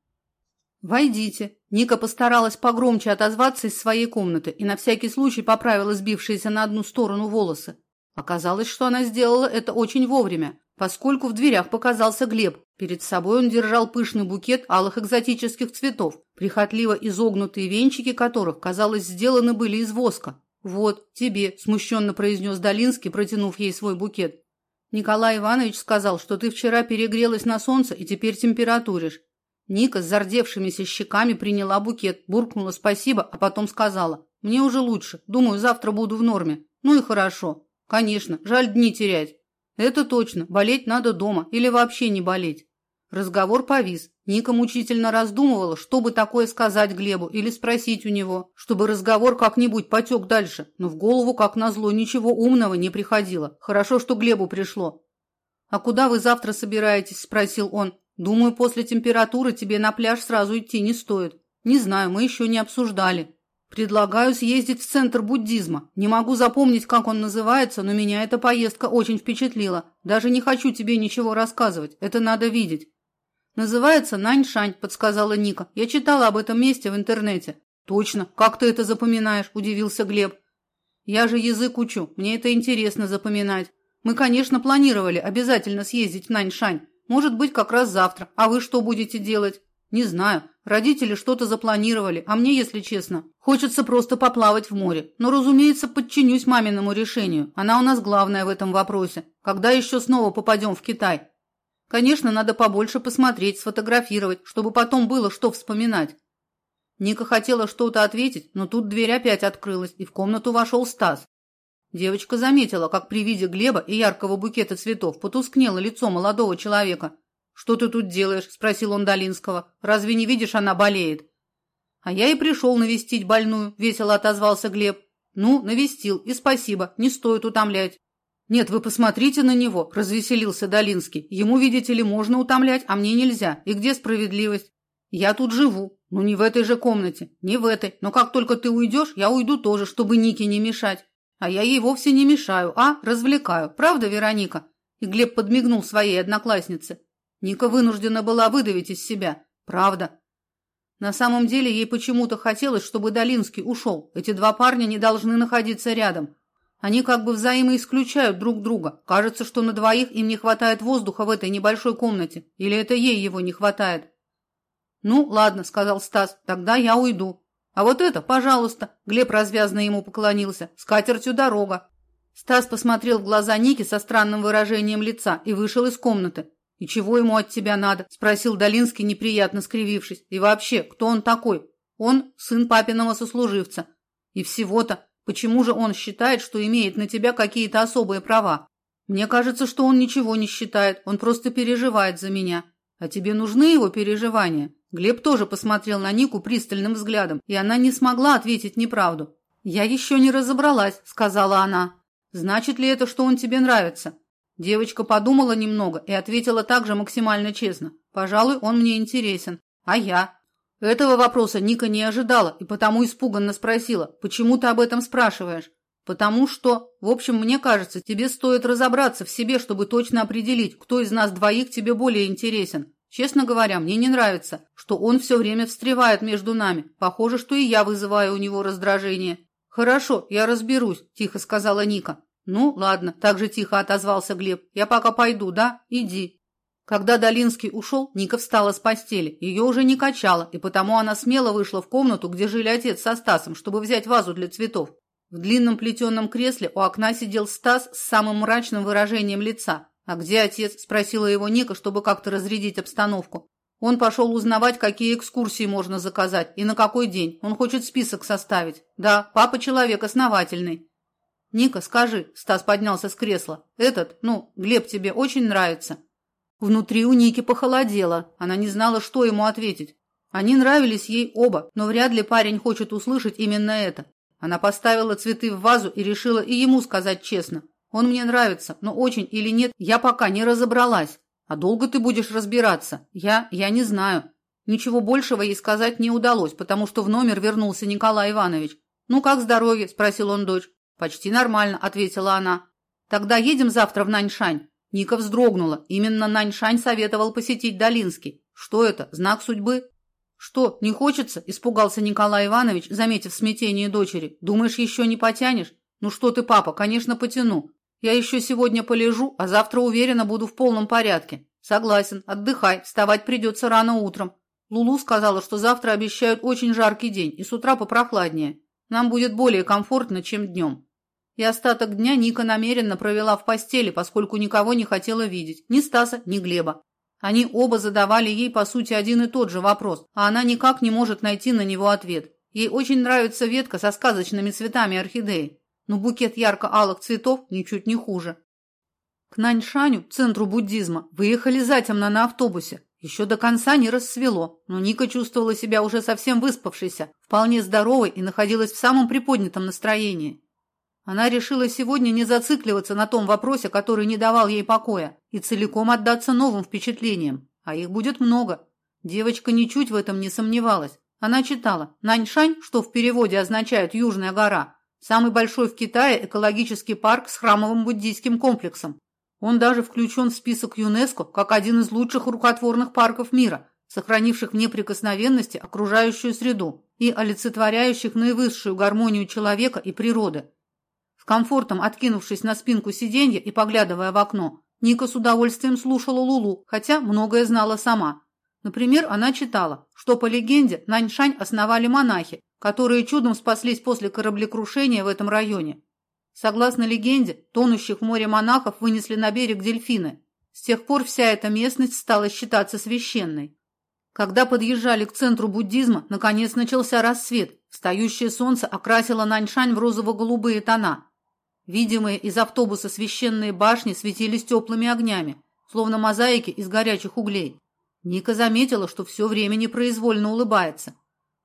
«Войдите». Ника постаралась погромче отозваться из своей комнаты и на всякий случай поправила сбившиеся на одну сторону волосы. Оказалось, что она сделала это очень вовремя, поскольку в дверях показался Глеб. Перед собой он держал пышный букет алых экзотических цветов, прихотливо изогнутые венчики которых, казалось, сделаны были из воска. «Вот, тебе», – смущенно произнес Долинский, протянув ей свой букет. «Николай Иванович сказал, что ты вчера перегрелась на солнце и теперь температуришь. Ника с зардевшимися щеками приняла букет, буркнула спасибо, а потом сказала. «Мне уже лучше. Думаю, завтра буду в норме. Ну и хорошо. Конечно, жаль дни терять. Это точно. Болеть надо дома или вообще не болеть». Разговор повис. Ника мучительно раздумывала, что бы такое сказать Глебу или спросить у него, чтобы разговор как-нибудь потек дальше, но в голову, как назло, ничего умного не приходило. Хорошо, что Глебу пришло. «А куда вы завтра собираетесь?» – спросил он. Думаю, после температуры тебе на пляж сразу идти не стоит. Не знаю, мы еще не обсуждали. Предлагаю съездить в центр буддизма. Не могу запомнить, как он называется, но меня эта поездка очень впечатлила. Даже не хочу тебе ничего рассказывать. Это надо видеть. Называется Наньшань, подсказала Ника. Я читала об этом месте в интернете. Точно. Как ты это запоминаешь? удивился Глеб. Я же язык учу. Мне это интересно запоминать. Мы, конечно, планировали обязательно съездить в Наньшань, может быть, как раз завтра. А вы что будете делать? Не знаю. Родители что-то запланировали, а мне, если честно, хочется просто поплавать в море. Но, разумеется, подчинюсь маминому решению. Она у нас главная в этом вопросе. Когда еще снова попадем в Китай? Конечно, надо побольше посмотреть, сфотографировать, чтобы потом было что вспоминать. Ника хотела что-то ответить, но тут дверь опять открылась, и в комнату вошел Стас. Девочка заметила, как при виде Глеба и яркого букета цветов потускнело лицо молодого человека. «Что ты тут делаешь?» – спросил он Долинского. «Разве не видишь, она болеет?» «А я и пришел навестить больную», – весело отозвался Глеб. «Ну, навестил, и спасибо, не стоит утомлять». «Нет, вы посмотрите на него», – развеселился Долинский. «Ему, видите ли, можно утомлять, а мне нельзя. И где справедливость?» «Я тут живу. Ну, не в этой же комнате. Не в этой. Но как только ты уйдешь, я уйду тоже, чтобы Нике не мешать. А я ей вовсе не мешаю, а развлекаю. Правда, Вероника?» И Глеб подмигнул своей однокласснице. Ника вынуждена была выдавить из себя. Правда. На самом деле ей почему-то хотелось, чтобы Долинский ушел. Эти два парня не должны находиться рядом. Они как бы взаимоисключают друг друга. Кажется, что на двоих им не хватает воздуха в этой небольшой комнате. Или это ей его не хватает. «Ну, ладно», — сказал Стас, — «тогда я уйду». «А вот это, пожалуйста», — Глеб развязно ему поклонился, — «с катертью дорога». Стас посмотрел в глаза Ники со странным выражением лица и вышел из комнаты. «И чего ему от тебя надо?» – спросил Долинский, неприятно скривившись. «И вообще, кто он такой? Он сын папиного сослуживца. И всего-то, почему же он считает, что имеет на тебя какие-то особые права? Мне кажется, что он ничего не считает, он просто переживает за меня. А тебе нужны его переживания?» Глеб тоже посмотрел на Нику пристальным взглядом, и она не смогла ответить неправду. «Я еще не разобралась», – сказала она. «Значит ли это, что он тебе нравится?» Девочка подумала немного и ответила также максимально честно. «Пожалуй, он мне интересен. А я?» Этого вопроса Ника не ожидала и потому испуганно спросила. «Почему ты об этом спрашиваешь?» «Потому что, в общем, мне кажется, тебе стоит разобраться в себе, чтобы точно определить, кто из нас двоих тебе более интересен. Честно говоря, мне не нравится, что он все время встревает между нами. Похоже, что и я вызываю у него раздражение». «Хорошо, я разберусь», – тихо сказала Ника. «Ну, ладно», – так же тихо отозвался Глеб. «Я пока пойду, да? Иди». Когда Долинский ушел, Ника встала с постели. Ее уже не качало, и потому она смело вышла в комнату, где жили отец со Стасом, чтобы взять вазу для цветов. В длинном плетеном кресле у окна сидел Стас с самым мрачным выражением лица. «А где отец?» – спросила его Ника, чтобы как-то разрядить обстановку. Он пошел узнавать, какие экскурсии можно заказать и на какой день. Он хочет список составить. Да, папа человек основательный. «Ника, скажи», – Стас поднялся с кресла, – «этот, ну, Глеб тебе очень нравится». Внутри у Ники похолодело, она не знала, что ему ответить. Они нравились ей оба, но вряд ли парень хочет услышать именно это. Она поставила цветы в вазу и решила и ему сказать честно. «Он мне нравится, но очень или нет, я пока не разобралась. А долго ты будешь разбираться? Я... я не знаю». Ничего большего ей сказать не удалось, потому что в номер вернулся Николай Иванович. «Ну, как здоровье?» – спросил он дочь. «Почти нормально», – ответила она. «Тогда едем завтра в Наньшань». Ника вздрогнула. Именно Наньшань советовал посетить Долинский. Что это? Знак судьбы? Что, не хочется? Испугался Николай Иванович, заметив смятение дочери. Думаешь, еще не потянешь? Ну что ты, папа, конечно, потяну. Я еще сегодня полежу, а завтра уверенно буду в полном порядке. Согласен, отдыхай, вставать придется рано утром. Лулу сказала, что завтра обещают очень жаркий день и с утра попрохладнее. Нам будет более комфортно, чем днем. И остаток дня Ника намеренно провела в постели, поскольку никого не хотела видеть, ни Стаса, ни Глеба. Они оба задавали ей, по сути, один и тот же вопрос, а она никак не может найти на него ответ. Ей очень нравится ветка со сказочными цветами орхидеи, но букет ярко-алых цветов ничуть не хуже. К Наньшаню, центру буддизма, выехали затемно на автобусе. Еще до конца не рассвело, но Ника чувствовала себя уже совсем выспавшейся, вполне здоровой и находилась в самом приподнятом настроении. Она решила сегодня не зацикливаться на том вопросе, который не давал ей покоя, и целиком отдаться новым впечатлениям. А их будет много. Девочка ничуть в этом не сомневалась. Она читала «Наньшань», что в переводе означает «Южная гора», самый большой в Китае экологический парк с храмовым буддийским комплексом. Он даже включен в список ЮНЕСКО как один из лучших рукотворных парков мира, сохранивших в неприкосновенности окружающую среду и олицетворяющих наивысшую гармонию человека и природы комфортом откинувшись на спинку сиденья и поглядывая в окно, Ника с удовольствием слушала Лулу, хотя многое знала сама. Например, она читала, что по легенде Наньшань основали монахи, которые чудом спаслись после кораблекрушения в этом районе. Согласно легенде, тонущих в море монахов вынесли на берег дельфины. С тех пор вся эта местность стала считаться священной. Когда подъезжали к центру буддизма, наконец начался рассвет. Встающее солнце окрасило Наньшань в розово-голубые тона. Видимые из автобуса священные башни светились теплыми огнями, словно мозаики из горячих углей. Ника заметила, что все время непроизвольно улыбается.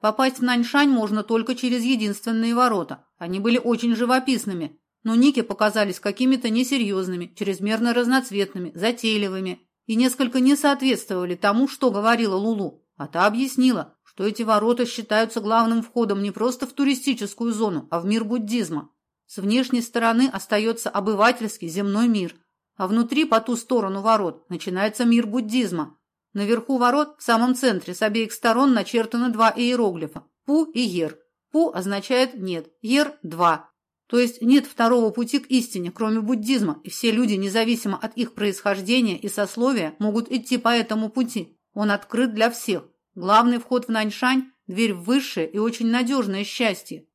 Попасть в Наньшань можно только через единственные ворота. Они были очень живописными, но Нике показались какими-то несерьезными, чрезмерно разноцветными, затейливыми и несколько не соответствовали тому, что говорила Лулу. А та объяснила, что эти ворота считаются главным входом не просто в туристическую зону, а в мир буддизма. С внешней стороны остается обывательский земной мир, а внутри, по ту сторону ворот, начинается мир буддизма. Наверху ворот, в самом центре, с обеих сторон начертаны два иероглифа – Пу и Ер. Пу означает «нет», Ер – «два». То есть нет второго пути к истине, кроме буддизма, и все люди, независимо от их происхождения и сословия, могут идти по этому пути. Он открыт для всех. Главный вход в Наньшань – дверь в высшее и очень надежное счастье.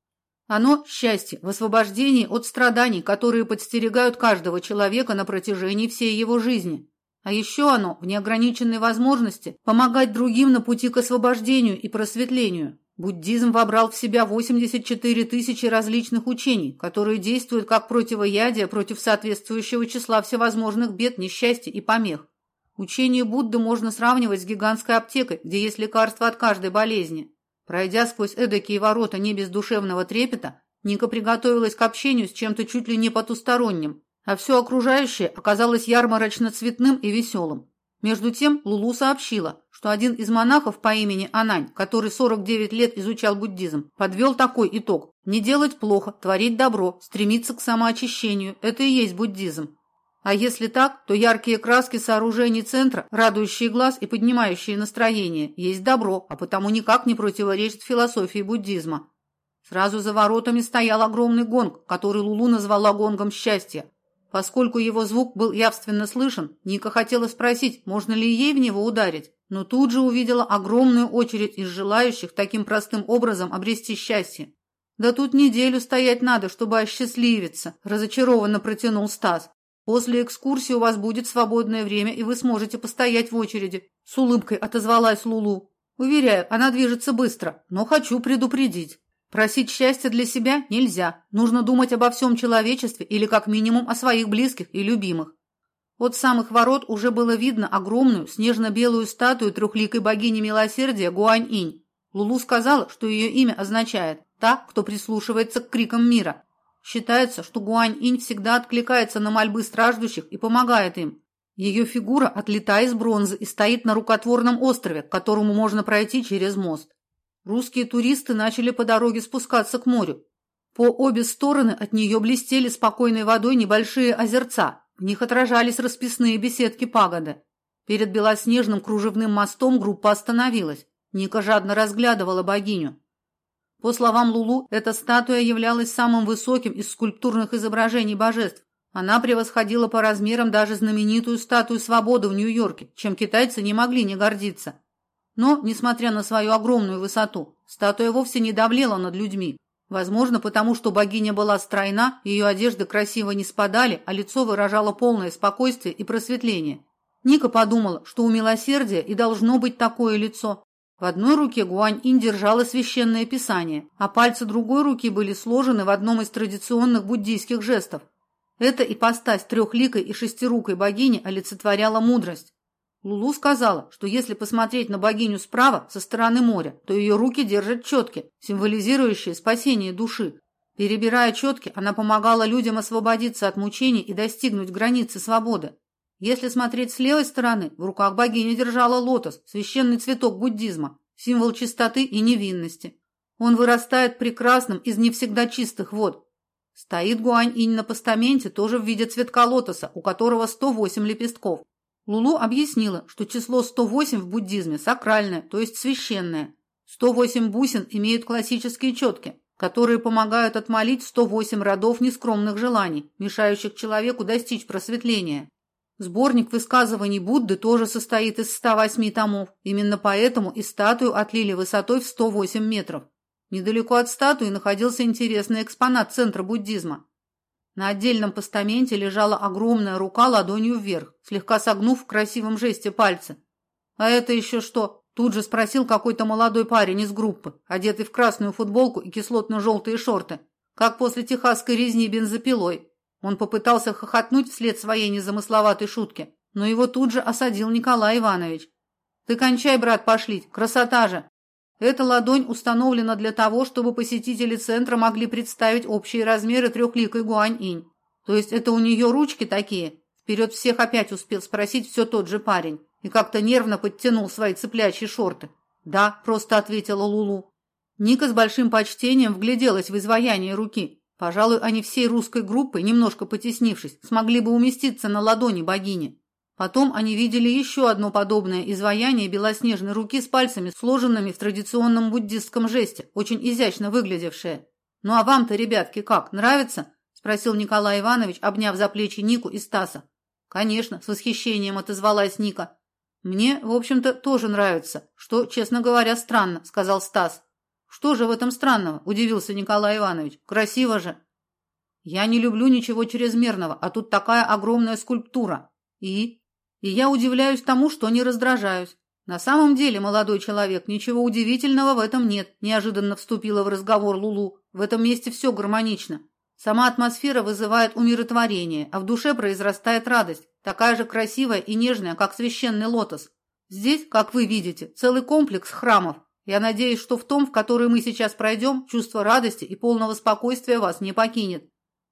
Оно – счастье в освобождении от страданий, которые подстерегают каждого человека на протяжении всей его жизни. А еще оно в неограниченной возможности помогать другим на пути к освобождению и просветлению. Буддизм вобрал в себя 84 тысячи различных учений, которые действуют как противоядие против соответствующего числа всевозможных бед, несчастий и помех. Учение Будды можно сравнивать с гигантской аптекой, где есть лекарства от каждой болезни. Пройдя сквозь эдакие ворота не без душевного трепета, Ника приготовилась к общению с чем-то чуть ли не потусторонним, а все окружающее оказалось ярмарочно-цветным и веселым. Между тем Лулу сообщила, что один из монахов по имени Анань, который 49 лет изучал буддизм, подвел такой итог – не делать плохо, творить добро, стремиться к самоочищению – это и есть буддизм. А если так, то яркие краски сооружений центра, радующие глаз и поднимающие настроение, есть добро, а потому никак не противоречит философии буддизма. Сразу за воротами стоял огромный гонг, который Лулу назвала гонгом счастья. Поскольку его звук был явственно слышен, Ника хотела спросить, можно ли ей в него ударить, но тут же увидела огромную очередь из желающих таким простым образом обрести счастье. «Да тут неделю стоять надо, чтобы осчастливиться», – разочарованно протянул Стас. После экскурсии у вас будет свободное время, и вы сможете постоять в очереди. С улыбкой отозвалась Лулу. Уверяю, она движется быстро, но хочу предупредить. Просить счастья для себя нельзя. Нужно думать обо всем человечестве или как минимум о своих близких и любимых. От самых ворот уже было видно огромную снежно-белую статую трехликой богини милосердия Гуань-инь. Лулу сказала, что ее имя означает «та, кто прислушивается к крикам мира». Считается, что Гуань-инь всегда откликается на мольбы страждущих и помогает им. Ее фигура отлита из бронзы и стоит на рукотворном острове, к которому можно пройти через мост. Русские туристы начали по дороге спускаться к морю. По обе стороны от нее блестели спокойной водой небольшие озерца. В них отражались расписные беседки пагоды. Перед белоснежным кружевным мостом группа остановилась. Ника жадно разглядывала богиню. По словам Лулу, эта статуя являлась самым высоким из скульптурных изображений божеств. Она превосходила по размерам даже знаменитую статую свободы в Нью-Йорке, чем китайцы не могли не гордиться. Но, несмотря на свою огромную высоту, статуя вовсе не давлела над людьми. Возможно, потому что богиня была стройна, ее одежды красиво не спадали, а лицо выражало полное спокойствие и просветление. Ника подумала, что у милосердия и должно быть такое лицо, в одной руке Гуань-инь держала священное писание, а пальцы другой руки были сложены в одном из традиционных буддийских жестов. Эта ипостась трехликой и шестирукой богини олицетворяла мудрость. Лулу сказала, что если посмотреть на богиню справа, со стороны моря, то ее руки держат четки, символизирующие спасение души. Перебирая четки, она помогала людям освободиться от мучений и достигнуть границы свободы. Если смотреть с левой стороны, в руках богиня держала лотос, священный цветок буддизма, символ чистоты и невинности. Он вырастает прекрасным из не всегда чистых вод. Стоит Гуань-инь на постаменте тоже в виде цветка лотоса, у которого 108 лепестков. Лулу объяснила, что число 108 в буддизме сакральное, то есть священное. 108 бусин имеют классические четки, которые помогают отмолить 108 родов нескромных желаний, мешающих человеку достичь просветления. Сборник высказываний Будды тоже состоит из 108 томов. Именно поэтому и статую отлили высотой в 108 метров. Недалеко от статуи находился интересный экспонат центра буддизма. На отдельном постаменте лежала огромная рука ладонью вверх, слегка согнув в красивом жесте пальцы. «А это еще что?» – тут же спросил какой-то молодой парень из группы, одетый в красную футболку и кислотно-желтые шорты, как после техасской резни бензопилой. Он попытался хохотнуть вслед своей незамысловатой шутке, но его тут же осадил Николай Иванович. «Ты кончай, брат, пошлить, красота же!» Эта ладонь установлена для того, чтобы посетители центра могли представить общие размеры трехликой гуань-инь. То есть это у нее ручки такие? Вперед всех опять успел спросить все тот же парень и как-то нервно подтянул свои цыплячьи шорты. «Да», – просто ответила Лулу. Ника с большим почтением вгляделась в изваяние руки. Пожалуй, они всей русской группой, немножко потеснившись, смогли бы уместиться на ладони богини. Потом они видели еще одно подобное изваяние белоснежной руки с пальцами, сложенными в традиционном буддистском жесте, очень изящно выглядевшее. «Ну а вам-то, ребятки, как, нравится?» – спросил Николай Иванович, обняв за плечи Нику и Стаса. «Конечно», – с восхищением отозвалась Ника. «Мне, в общем-то, тоже нравится, что, честно говоря, странно», – сказал Стас. «Что же в этом странного?» – удивился Николай Иванович. «Красиво же!» «Я не люблю ничего чрезмерного, а тут такая огромная скульптура. И?» И я удивляюсь тому, что не раздражаюсь. На самом деле, молодой человек, ничего удивительного в этом нет, неожиданно вступила в разговор Лулу. В этом месте все гармонично. Сама атмосфера вызывает умиротворение, а в душе произрастает радость, такая же красивая и нежная, как священный лотос. Здесь, как вы видите, целый комплекс храмов. Я надеюсь, что в том, в который мы сейчас пройдем, чувство радости и полного спокойствия вас не покинет.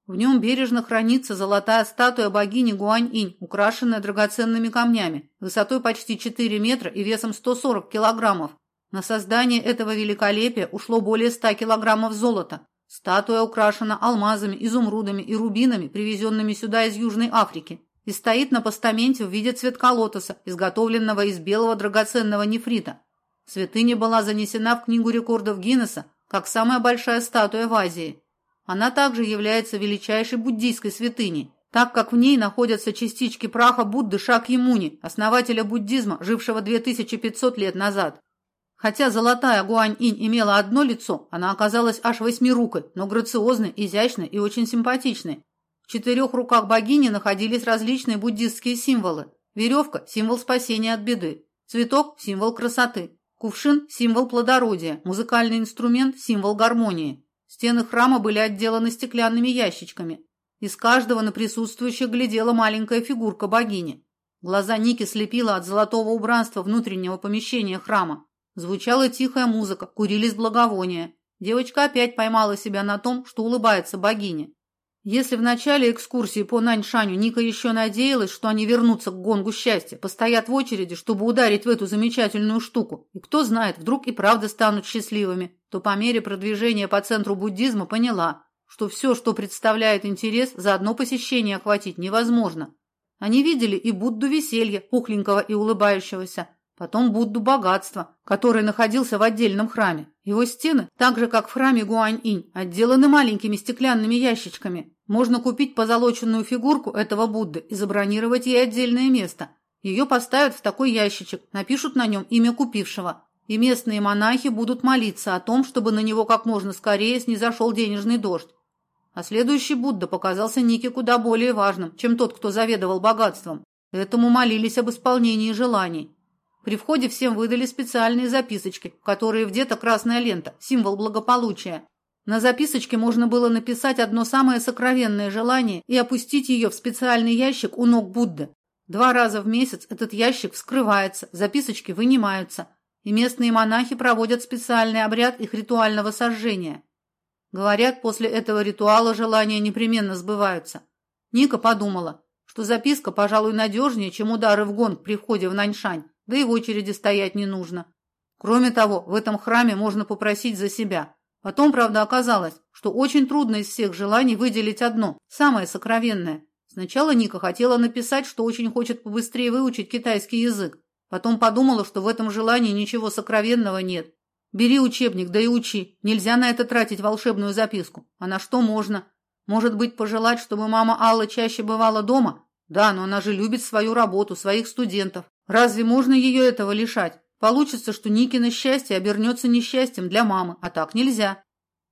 В нем бережно хранится золотая статуя богини Гуань-инь, украшенная драгоценными камнями, высотой почти 4 метра и весом 140 килограммов. На создание этого великолепия ушло более 100 килограммов золота. Статуя украшена алмазами, изумрудами и рубинами, привезенными сюда из Южной Африки, и стоит на постаменте в виде цветка лотоса, изготовленного из белого драгоценного нефрита. Святыня была занесена в Книгу рекордов Гиннесса как самая большая статуя в Азии – она также является величайшей буддийской святыней, так как в ней находятся частички праха Будды Шакьямуни, основателя буддизма, жившего 2500 лет назад. Хотя золотая Гуань-инь имела одно лицо, она оказалась аж восьмирукой, но грациозной, изящной и очень симпатичной. В четырех руках богини находились различные буддистские символы. Веревка – символ спасения от беды, цветок – символ красоты, кувшин – символ плодородия, музыкальный инструмент – символ гармонии. Стены храма были отделаны стеклянными ящичками. Из каждого на присутствующих глядела маленькая фигурка богини. Глаза Ники слепила от золотого убранства внутреннего помещения храма. Звучала тихая музыка, курились благовония. Девочка опять поймала себя на том, что улыбается богине. Если в начале экскурсии по Наньшаню Ника еще надеялась, что они вернутся к гонгу счастья, постоят в очереди, чтобы ударить в эту замечательную штуку, и кто знает, вдруг и правда станут счастливыми, то по мере продвижения по центру буддизма поняла, что все, что представляет интерес, за одно посещение охватить невозможно. Они видели и Будду веселья, пухленького и улыбающегося, потом Будду богатства, который находился в отдельном храме. Его стены, так же как в храме Гуань-инь, отделаны маленькими стеклянными ящичками, можно купить позолоченную фигурку этого Будды и забронировать ей отдельное место. Ее поставят в такой ящичек, напишут на нем имя купившего. И местные монахи будут молиться о том, чтобы на него как можно скорее снизошел денежный дождь. А следующий Будда показался Нике куда более важным, чем тот, кто заведовал богатством. Этому молились об исполнении желаний. При входе всем выдали специальные записочки, в которые вдета красная лента, символ благополучия. На записочке можно было написать одно самое сокровенное желание и опустить ее в специальный ящик у ног Будды. Два раза в месяц этот ящик вскрывается, записочки вынимаются, и местные монахи проводят специальный обряд их ритуального сожжения. Говорят, после этого ритуала желания непременно сбываются. Ника подумала, что записка, пожалуй, надежнее, чем удары в гонг при входе в Наньшань, да и в очереди стоять не нужно. Кроме того, в этом храме можно попросить за себя – Потом, правда, оказалось, что очень трудно из всех желаний выделить одно, самое сокровенное. Сначала Ника хотела написать, что очень хочет побыстрее выучить китайский язык. Потом подумала, что в этом желании ничего сокровенного нет. Бери учебник, да и учи. Нельзя на это тратить волшебную записку. А на что можно? Может быть, пожелать, чтобы мама Алла чаще бывала дома? Да, но она же любит свою работу, своих студентов. Разве можно ее этого лишать? Получится, что Никино счастье обернется несчастьем для мамы, а так нельзя.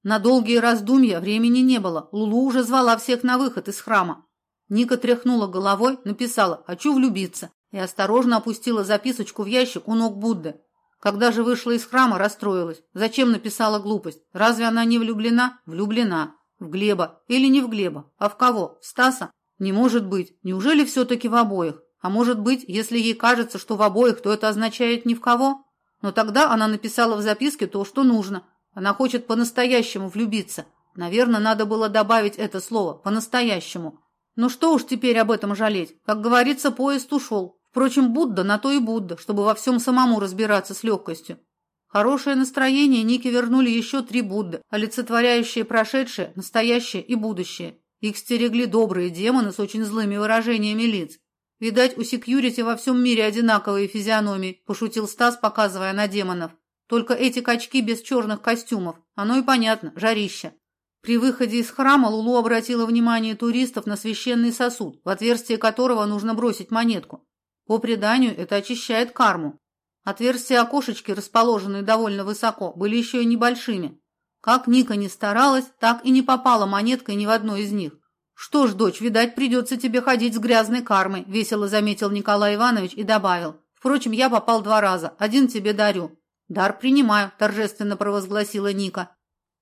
На долгие раздумья времени не было. Лулу уже звала всех на выход из храма. Ника тряхнула головой, написала «Хочу влюбиться» и осторожно опустила записочку в ящик у ног Будды. Когда же вышла из храма, расстроилась. Зачем написала глупость? Разве она не влюблена? Влюблена. В Глеба. Или не в Глеба. А в кого? В Стаса? Не может быть. Неужели все-таки в обоих? А может быть, если ей кажется, что в обоих, то это означает ни в кого? Но тогда она написала в записке то, что нужно. Она хочет по-настоящему влюбиться. Наверное, надо было добавить это слово «по-настоящему». Ну что уж теперь об этом жалеть? Как говорится, поезд ушел. Впрочем, Будда на то и Будда, чтобы во всем самому разбираться с легкостью. Хорошее настроение Ники вернули еще три Будды, олицетворяющие прошедшее, настоящее и будущее. Их стерегли добрые демоны с очень злыми выражениями лиц. Видать, у секьюрити во всем мире одинаковые физиономии, пошутил Стас, показывая на демонов. Только эти качки без черных костюмов. Оно и понятно, жарище. При выходе из храма Лулу обратила внимание туристов на священный сосуд, в отверстие которого нужно бросить монетку. По преданию, это очищает карму. Отверстия окошечки, расположенные довольно высоко, были еще и небольшими. Как Ника не старалась, так и не попала монеткой ни в одной из них. «Что ж, дочь, видать, придется тебе ходить с грязной кармой», – весело заметил Николай Иванович и добавил. «Впрочем, я попал два раза, один тебе дарю. «Дар принимаю», – торжественно провозгласила Ника.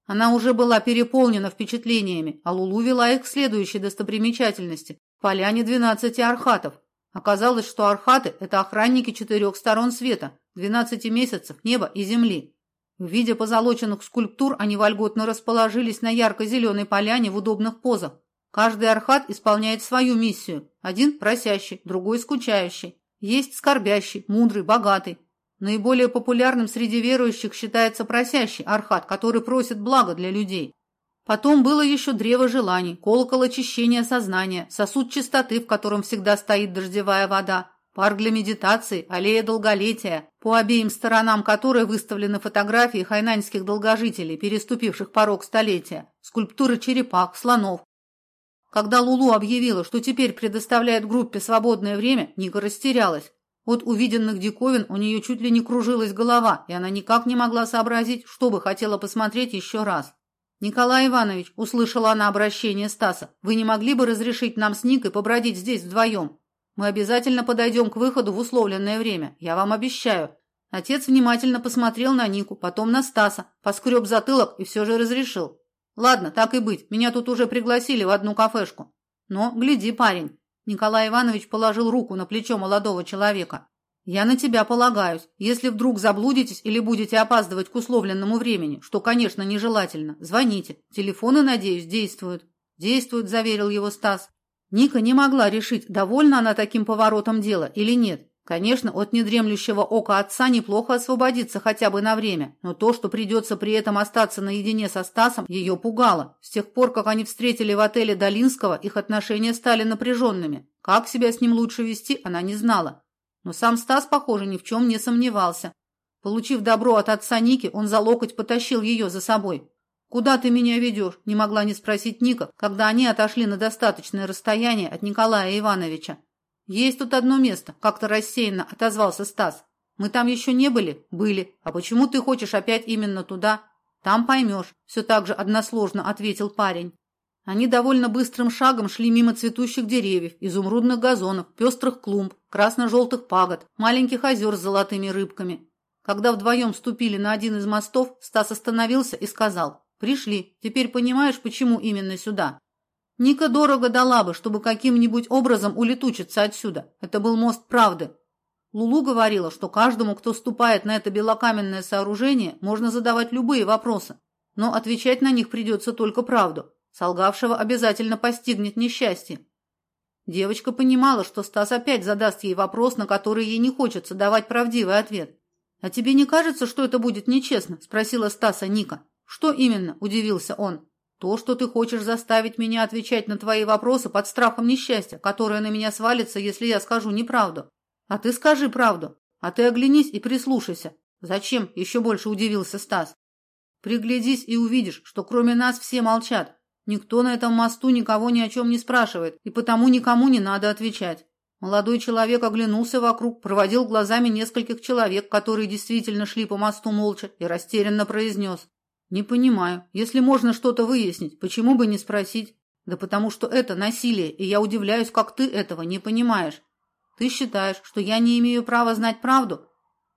Она уже была переполнена впечатлениями, а Лулу вела их к следующей достопримечательности – поляне двенадцати архатов. Оказалось, что архаты – это охранники четырех сторон света, двенадцати месяцев, неба и земли. В виде позолоченных скульптур они вольготно расположились на ярко-зеленой поляне в удобных позах. Каждый архат исполняет свою миссию. Один – просящий, другой – скучающий. Есть скорбящий, мудрый, богатый. Наиболее популярным среди верующих считается просящий архат, который просит блага для людей. Потом было еще древо желаний, колокол очищения сознания, сосуд чистоты, в котором всегда стоит дождевая вода, парк для медитации, аллея долголетия, по обеим сторонам которой выставлены фотографии хайнаньских долгожителей, переступивших порог столетия, скульптуры черепах, слонов. Когда Лулу объявила, что теперь предоставляет группе свободное время, Ника растерялась. От увиденных диковин у нее чуть ли не кружилась голова, и она никак не могла сообразить, что бы хотела посмотреть еще раз. «Николай Иванович», — услышала она обращение Стаса, — «вы не могли бы разрешить нам с Никой побродить здесь вдвоем? Мы обязательно подойдем к выходу в условленное время, я вам обещаю». Отец внимательно посмотрел на Нику, потом на Стаса, поскреб затылок и все же разрешил. «Ладно, так и быть, меня тут уже пригласили в одну кафешку. Но, гляди, парень, Николай Иванович положил руку на плечо молодого человека. «Я на тебя полагаюсь. Если вдруг заблудитесь или будете опаздывать к условленному времени, что, конечно, нежелательно, звоните. Телефоны, надеюсь, действуют». «Действуют», – заверил его Стас. Ника не могла решить, довольна она таким поворотом дела или нет. Конечно, от недремлющего ока отца неплохо освободиться хотя бы на время, но то, что придется при этом остаться наедине со Стасом, ее пугало. С тех пор, как они встретили в отеле Долинского, их отношения стали напряженными. Как себя с ним лучше вести, она не знала. Но сам Стас, похоже, ни в чем не сомневался. Получив добро от отца Ники, он за локоть потащил ее за собой. «Куда ты меня ведешь?» – не могла не спросить Ника, когда они отошли на достаточное расстояние от Николая Ивановича. «Есть тут одно место», – как-то рассеянно отозвался Стас. «Мы там еще не были?» «Были. А почему ты хочешь опять именно туда?» «Там поймешь», – все так же односложно ответил парень. Они довольно быстрым шагом шли мимо цветущих деревьев, изумрудных газонов, пестрых клумб, красно-желтых пагод, маленьких озер с золотыми рыбками. Когда вдвоем ступили на один из мостов, Стас остановился и сказал, «Пришли. Теперь понимаешь, почему именно сюда?» Ника дорого дала бы, чтобы каким-нибудь образом улетучиться отсюда. Это был мост правды. Лулу говорила, что каждому, кто ступает на это белокаменное сооружение, можно задавать любые вопросы, но отвечать на них придется только правду. Солгавшего обязательно постигнет несчастье. Девочка понимала, что Стас опять задаст ей вопрос, на который ей не хочется давать правдивый ответ. «А тебе не кажется, что это будет нечестно?» – спросила Стаса Ника. «Что именно?» – удивился он. То, что ты хочешь заставить меня отвечать на твои вопросы под страхом несчастья, которое на меня свалится, если я скажу неправду. А ты скажи правду. А ты оглянись и прислушайся. Зачем? Еще больше удивился Стас. Приглядись и увидишь, что кроме нас все молчат. Никто на этом мосту никого ни о чем не спрашивает, и потому никому не надо отвечать. Молодой человек оглянулся вокруг, проводил глазами нескольких человек, которые действительно шли по мосту молча, и растерянно произнес. «Не понимаю. Если можно что-то выяснить, почему бы не спросить? Да потому что это насилие, и я удивляюсь, как ты этого не понимаешь. Ты считаешь, что я не имею права знать правду?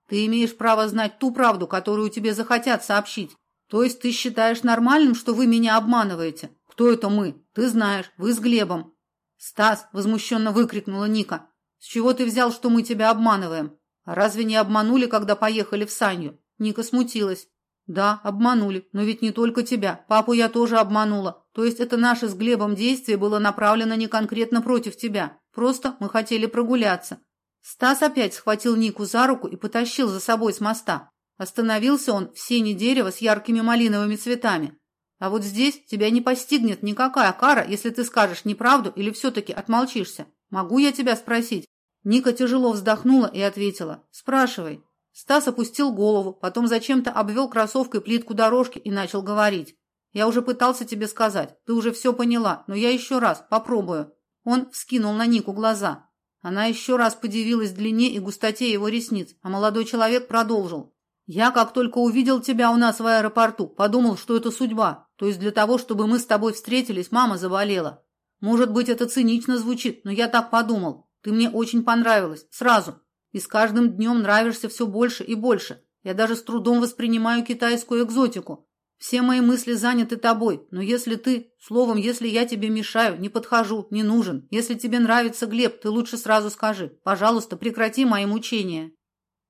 Ты имеешь право знать ту правду, которую тебе захотят сообщить. То есть ты считаешь нормальным, что вы меня обманываете? Кто это мы? Ты знаешь, вы с Глебом. «Стас!» – возмущенно выкрикнула Ника. «С чего ты взял, что мы тебя обманываем? Разве не обманули, когда поехали в Санью?» Ника смутилась. «Да, обманули, но ведь не только тебя. Папу я тоже обманула. То есть это наше с Глебом действие было направлено не конкретно против тебя. Просто мы хотели прогуляться». Стас опять схватил Нику за руку и потащил за собой с моста. Остановился он в сене дерева с яркими малиновыми цветами. А вот здесь тебя не постигнет никакая кара, если ты скажешь неправду или все-таки отмолчишься. Могу я тебя спросить?» Ника тяжело вздохнула и ответила. «Спрашивай». Стас опустил голову, потом зачем-то обвел кроссовкой плитку дорожки и начал говорить. «Я уже пытался тебе сказать. Ты уже все поняла, но я еще раз попробую». Он вскинул на Нику глаза. Она еще раз подивилась длине и густоте его ресниц, а молодой человек продолжил. «Я, как только увидел тебя у нас в аэропорту, подумал, что это судьба. То есть для того, чтобы мы с тобой встретились, мама заболела. Может быть, это цинично звучит, но я так подумал. Ты мне очень понравилась. Сразу. И с каждым днем нравишься все больше и больше. Я даже с трудом воспринимаю китайскую экзотику. Все мои мысли заняты тобой, но если ты, словом, если я тебе мешаю, не подхожу, не нужен, если тебе нравится Глеб, ты лучше сразу скажи. Пожалуйста, прекрати мои мучения.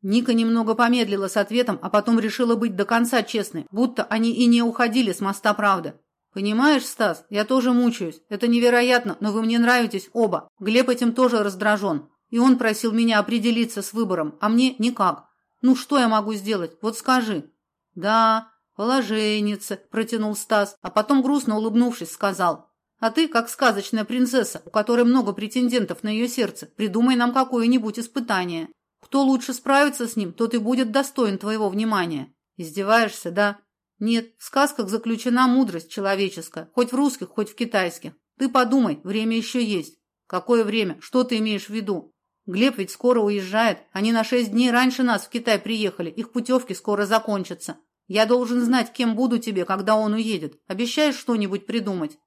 Ника немного помедлила с ответом, а потом решила быть до конца честной, будто они и не уходили с моста правды. «Понимаешь, Стас, я тоже мучаюсь. Это невероятно, но вы мне нравитесь оба. Глеб этим тоже раздражен. И он просил меня определиться с выбором, а мне никак. Ну что я могу сделать? Вот скажи». «Да, положенница», – протянул Стас, а потом, грустно улыбнувшись, сказал. «А ты, как сказочная принцесса, у которой много претендентов на ее сердце, придумай нам какое-нибудь испытание». Кто лучше справится с ним, тот и будет достоин твоего внимания. Издеваешься, да? Нет, в сказках заключена мудрость человеческая, хоть в русских, хоть в китайских. Ты подумай, время еще есть. Какое время? Что ты имеешь в виду? Глеб ведь скоро уезжает. Они на шесть дней раньше нас в Китай приехали. Их путевки скоро закончатся. Я должен знать, кем буду тебе, когда он уедет. Обещаешь что-нибудь придумать?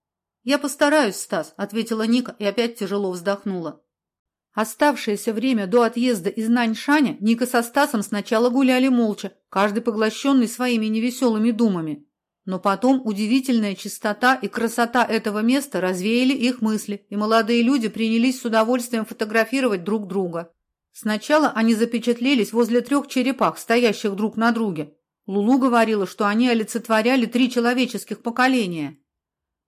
Я постараюсь, Стас, ответила Ника и опять тяжело вздохнула. Оставшееся время до отъезда из Наньшаня Ника со Стасом сначала гуляли молча, каждый поглощенный своими невеселыми думами. Но потом удивительная чистота и красота этого места развеяли их мысли, и молодые люди принялись с удовольствием фотографировать друг друга. Сначала они запечатлелись возле трех черепах, стоящих друг на друге. Лулу говорила, что они олицетворяли три человеческих поколения.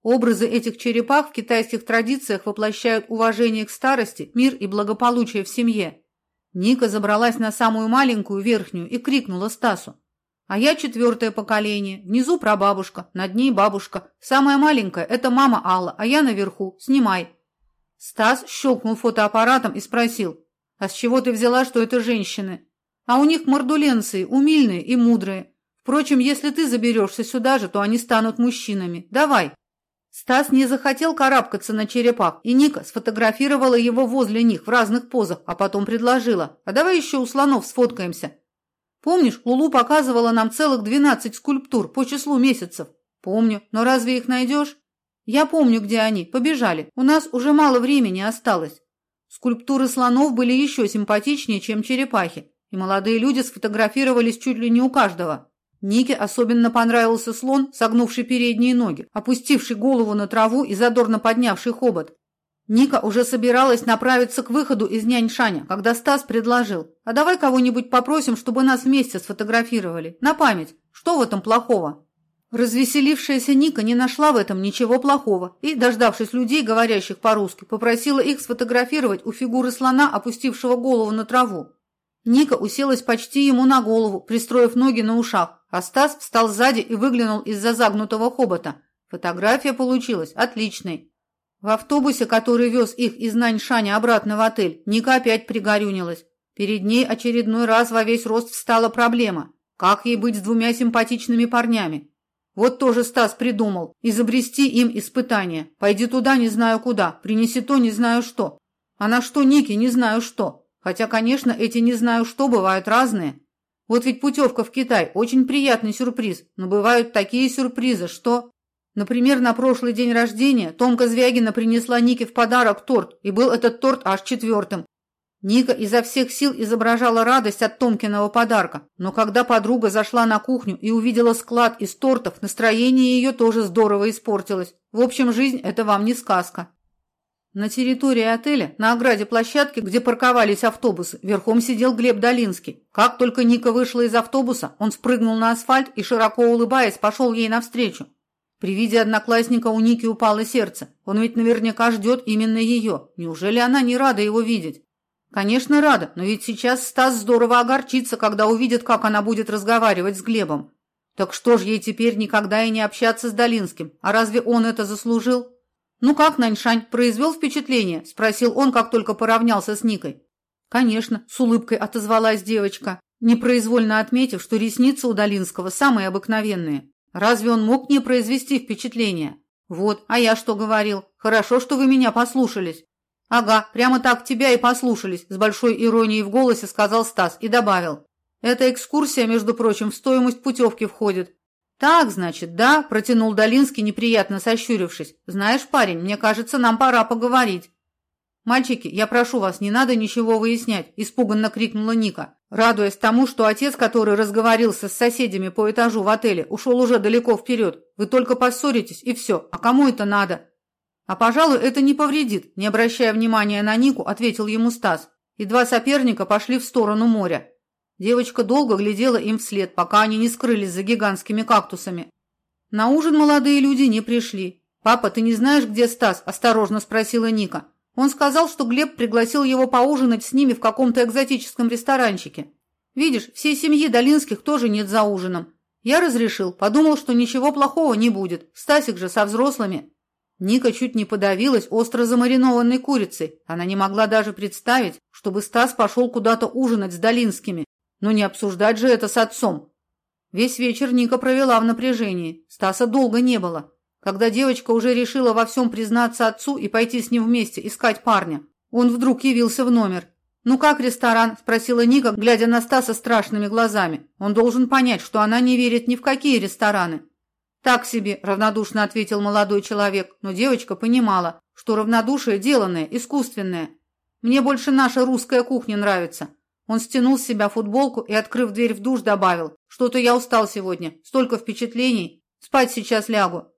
Образы этих черепах в китайских традициях воплощают уважение к старости, мир и благополучие в семье. Ника забралась на самую маленькую верхнюю и крикнула Стасу. «А я четвертое поколение. Внизу прабабушка, над ней бабушка. Самая маленькая – это мама Алла, а я наверху. Снимай». Стас щелкнул фотоаппаратом и спросил. «А с чего ты взяла, что это женщины?» «А у них мордуленции, умильные и мудрые. Впрочем, если ты заберешься сюда же, то они станут мужчинами. Давай». Стас не захотел карабкаться на черепах, и Ника сфотографировала его возле них в разных позах, а потом предложила, а давай еще у слонов сфоткаемся. Помнишь, Лулу показывала нам целых двенадцать скульптур по числу месяцев? Помню, но разве их найдешь? Я помню, где они, побежали, у нас уже мало времени осталось. Скульптуры слонов были еще симпатичнее, чем черепахи, и молодые люди сфотографировались чуть ли не у каждого. Нике особенно понравился слон, согнувший передние ноги, опустивший голову на траву и задорно поднявший хобот. Ника уже собиралась направиться к выходу из няньшаня, когда Стас предложил, а давай кого-нибудь попросим, чтобы нас вместе сфотографировали, на память. Что в этом плохого? Развеселившаяся Ника не нашла в этом ничего плохого и, дождавшись людей, говорящих по-русски, попросила их сфотографировать у фигуры слона, опустившего голову на траву. Ника уселась почти ему на голову, пристроив ноги на ушах, а Стас встал сзади и выглянул из-за загнутого хобота. Фотография получилась отличной. В автобусе, который вез их из Наньшаня обратно в отель, Ника опять пригорюнилась. Перед ней очередной раз во весь рост встала проблема. Как ей быть с двумя симпатичными парнями? Вот тоже Стас придумал изобрести им испытание. Пойди туда, не знаю куда, принеси то, не знаю что. А на что Ники, не знаю что. Хотя, конечно, эти не знаю что бывают разные. Вот ведь путевка в Китай очень приятный сюрприз, но бывают такие сюрпризы, что Например, на прошлый день рождения Томка Звягина принесла Нике в подарок торт, и был этот торт аж четвертым. Ника изо всех сил изображала радость от Томкиного подарка, но когда подруга зашла на кухню и увидела склад из тортов, настроение ее тоже здорово испортилось. В общем, жизнь – это вам не сказка. На территории отеля, на ограде площадки, где парковались автобусы, верхом сидел Глеб Долинский. Как только Ника вышла из автобуса, он спрыгнул на асфальт и, широко улыбаясь, пошел ей навстречу. При виде одноклассника у Ники упало сердце. Он ведь наверняка ждет именно ее. Неужели она не рада его видеть? Конечно, рада, но ведь сейчас Стас здорово огорчится, когда увидит, как она будет разговаривать с Глебом. Так что ж ей теперь никогда и не общаться с Долинским? А разве он это заслужил? Ну как, Наньшань, произвел впечатление? Спросил он, как только поравнялся с Никой. Конечно, с улыбкой отозвалась девочка, непроизвольно отметив, что ресницы у Долинского самые обыкновенные. Разве он мог не произвести впечатление? Вот, а я что говорил? Хорошо, что вы меня послушались. Ага, прямо так тебя и послушались, с большой иронией в голосе сказал Стас и добавил. Эта экскурсия, между прочим, в стоимость путевки входит. Так, значит, да, протянул Долинский, неприятно сощурившись. Знаешь, парень, мне кажется, нам пора поговорить. «Мальчики, я прошу вас, не надо ничего выяснять», – испуганно крикнула Ника, радуясь тому, что отец, который разговорился с соседями по этажу в отеле, ушел уже далеко вперед. Вы только поссоритесь, и все. А кому это надо? А, пожалуй, это не повредит, не обращая внимания на Нику, ответил ему Стас. И два соперника пошли в сторону моря. Девочка долго глядела им вслед, пока они не скрылись за гигантскими кактусами. На ужин молодые люди не пришли. «Папа, ты не знаешь, где Стас?» – осторожно спросила Ника. Он сказал, что Глеб пригласил его поужинать с ними в каком-то экзотическом ресторанчике. Видишь, всей семьи Долинских тоже нет за ужином. Я разрешил, подумал, что ничего плохого не будет. Стасик же со взрослыми. Ника чуть не подавилась остро замаринованной курицей. Она не могла даже представить, чтобы Стас пошел куда-то ужинать с Долинскими. Но не обсуждать же это с отцом. Весь вечер Ника провела в напряжении. Стаса долго не было. Когда девочка уже решила во всем признаться отцу и пойти с ним вместе искать парня, он вдруг явился в номер. «Ну как ресторан?» – спросила Ника, глядя на Стаса страшными глазами. Он должен понять, что она не верит ни в какие рестораны. «Так себе», – равнодушно ответил молодой человек, но девочка понимала, что равнодушие деланное, искусственное. «Мне больше наша русская кухня нравится». Он стянул с себя футболку и, открыв дверь в душ, добавил. «Что-то я устал сегодня. Столько впечатлений. Спать сейчас лягу.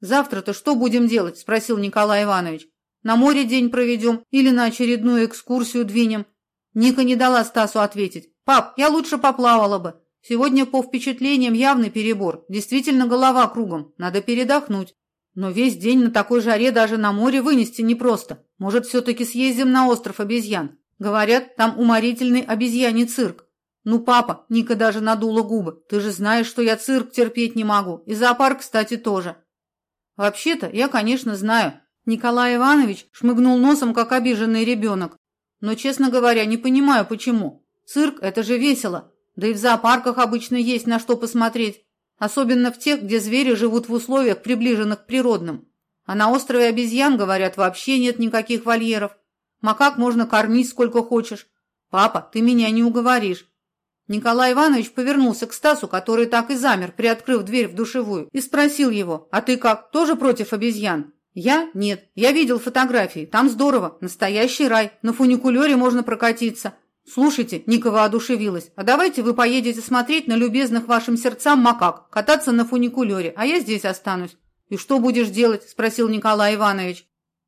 «Завтра-то что будем делать?» – спросил Николай Иванович. «На море день проведем или на очередную экскурсию двинем?» Ника не дала Стасу ответить. «Пап, я лучше поплавала бы. Сегодня по впечатлениям явный перебор. Действительно голова кругом. Надо передохнуть. Но весь день на такой жаре даже на море вынести непросто. Может, все-таки съездим на остров обезьян? Говорят, там уморительный обезьяний цирк. Ну, папа, Ника даже надула губы. Ты же знаешь, что я цирк терпеть не могу. И зоопарк, кстати, тоже. Вообще-то, я, конечно, знаю. Николай Иванович шмыгнул носом, как обиженный ребенок. Но, честно говоря, не понимаю, почему. Цирк – это же весело. Да и в зоопарках обычно есть на что посмотреть. Особенно в тех, где звери живут в условиях, приближенных к природным. А на острове обезьян, говорят, вообще нет никаких вольеров. Макак можно кормить сколько хочешь. Папа, ты меня не уговоришь. Николай Иванович повернулся к Стасу, который так и замер, приоткрыв дверь в душевую, и спросил его, «А ты как, тоже против обезьян?» «Я? Нет. Я видел фотографии. Там здорово. Настоящий рай. На фуникулере можно прокатиться. Слушайте, Ника воодушевилась, а давайте вы поедете смотреть на любезных вашим сердцам макак, кататься на фуникулере, а я здесь останусь». «И что будешь делать?» – спросил Николай Иванович.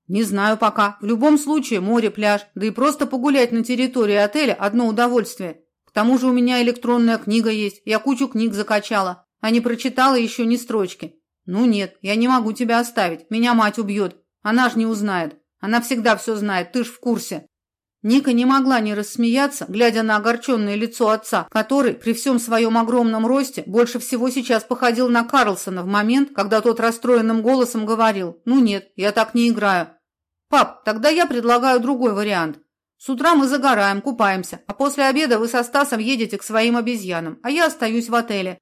«Не знаю пока. В любом случае море, пляж, да и просто погулять на территории отеля – одно удовольствие. К тому же у меня электронная книга есть, я кучу книг закачала, а не прочитала еще ни строчки. Ну нет, я не могу тебя оставить, меня мать убьет. Она ж не узнает. Она всегда все знает, ты ж в курсе. Ника не могла не рассмеяться, глядя на огорченное лицо отца, который при всем своем огромном росте больше всего сейчас походил на Карлсона в момент, когда тот расстроенным голосом говорил «Ну нет, я так не играю». «Пап, тогда я предлагаю другой вариант. С утра мы загораем, купаемся, а после обеда вы со Стасом едете к своим обезьянам, а я остаюсь в отеле.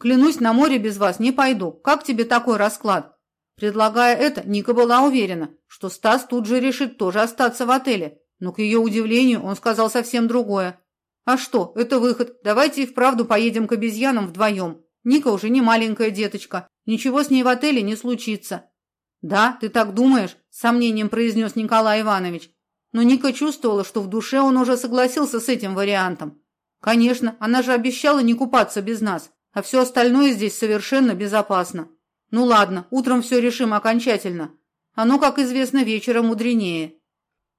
Клянусь, на море без вас не пойду. Как тебе такой расклад? Предлагая это, Ника была уверена, что Стас тут же решит тоже остаться в отеле. Но к ее удивлению он сказал совсем другое. А что, это выход. Давайте и вправду поедем к обезьянам вдвоем. Ника уже не маленькая деточка. Ничего с ней в отеле не случится. Да, ты так думаешь, с сомнением произнес Николай Иванович. Но Ника чувствовала, что в душе он уже согласился с этим вариантом. Конечно, она же обещала не купаться без нас, а все остальное здесь совершенно безопасно. Ну ладно, утром все решим окончательно. Оно, как известно, вечером мудренее.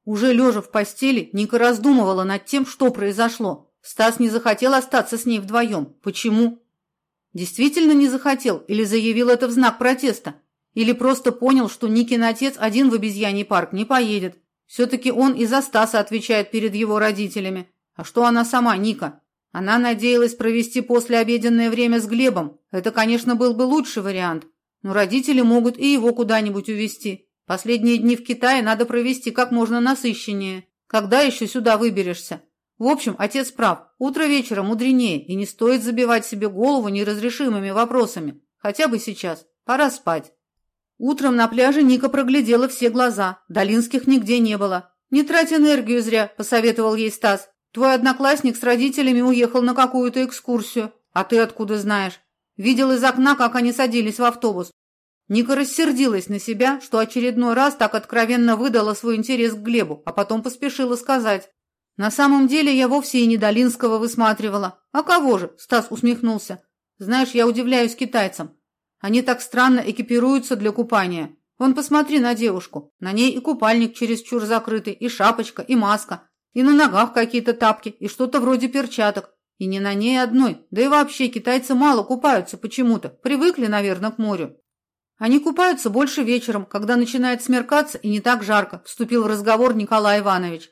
Уже лежа в постели, Ника раздумывала над тем, что произошло. Стас не захотел остаться с ней вдвоем. Почему? Действительно не захотел или заявил это в знак протеста? Или просто понял, что Никин отец один в обезьяний парк не поедет? Все-таки он и за Стаса отвечает перед его родителями. А что она сама, Ника? Она надеялась провести послеобеденное время с Глебом. Это, конечно, был бы лучший вариант. Но родители могут и его куда-нибудь увезти. Последние дни в Китае надо провести как можно насыщеннее. Когда еще сюда выберешься? В общем, отец прав. Утро вечера мудренее, и не стоит забивать себе голову неразрешимыми вопросами. Хотя бы сейчас. Пора спать. Утром на пляже Ника проглядела все глаза. Долинских нигде не было. «Не трать энергию зря», – посоветовал ей Стас. Твой одноклассник с родителями уехал на какую-то экскурсию. А ты откуда знаешь? Видел из окна, как они садились в автобус. Ника рассердилась на себя, что очередной раз так откровенно выдала свой интерес к Глебу, а потом поспешила сказать. «На самом деле я вовсе и не Долинского высматривала. А кого же?» – Стас усмехнулся. «Знаешь, я удивляюсь китайцам. Они так странно экипируются для купания. Вон посмотри на девушку. На ней и купальник чересчур закрытый, и шапочка, и маска. И на ногах какие-то тапки, и что-то вроде перчаток. И не на ней одной. Да и вообще китайцы мало купаются почему-то. Привыкли, наверное, к морю. Они купаются больше вечером, когда начинает смеркаться и не так жарко, вступил в разговор Николай Иванович.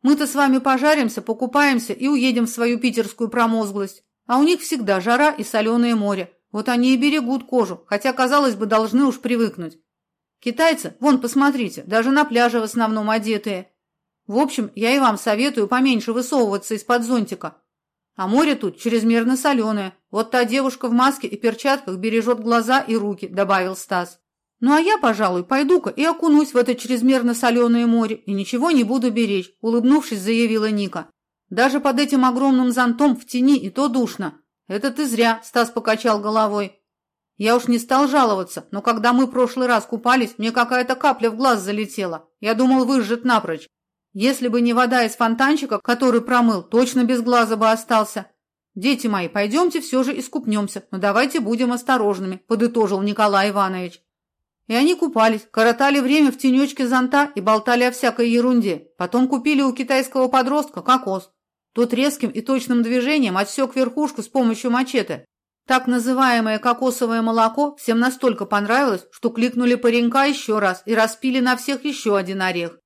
Мы-то с вами пожаримся, покупаемся и уедем в свою питерскую промозглость. А у них всегда жара и соленое море. Вот они и берегут кожу, хотя, казалось бы, должны уж привыкнуть. Китайцы, вон, посмотрите, даже на пляже в основном одетые. В общем, я и вам советую поменьше высовываться из-под зонтика. А море тут чрезмерно соленое. Вот та девушка в маске и перчатках бережет глаза и руки», – добавил Стас. «Ну а я, пожалуй, пойду-ка и окунусь в это чрезмерно соленое море и ничего не буду беречь», – улыбнувшись, заявила Ника. «Даже под этим огромным зонтом в тени и то душно». «Это ты зря», – Стас покачал головой. «Я уж не стал жаловаться, но когда мы в прошлый раз купались, мне какая-то капля в глаз залетела. Я думал, выжжет напрочь. Если бы не вода из фонтанчика, который промыл, точно без глаза бы остался. Дети мои, пойдемте все же искупнемся, но давайте будем осторожными, подытожил Николай Иванович. И они купались, коротали время в тенечке зонта и болтали о всякой ерунде. Потом купили у китайского подростка кокос. Тот резким и точным движением отсек верхушку с помощью мачете. Так называемое кокосовое молоко всем настолько понравилось, что кликнули паренька еще раз и распили на всех еще один орех.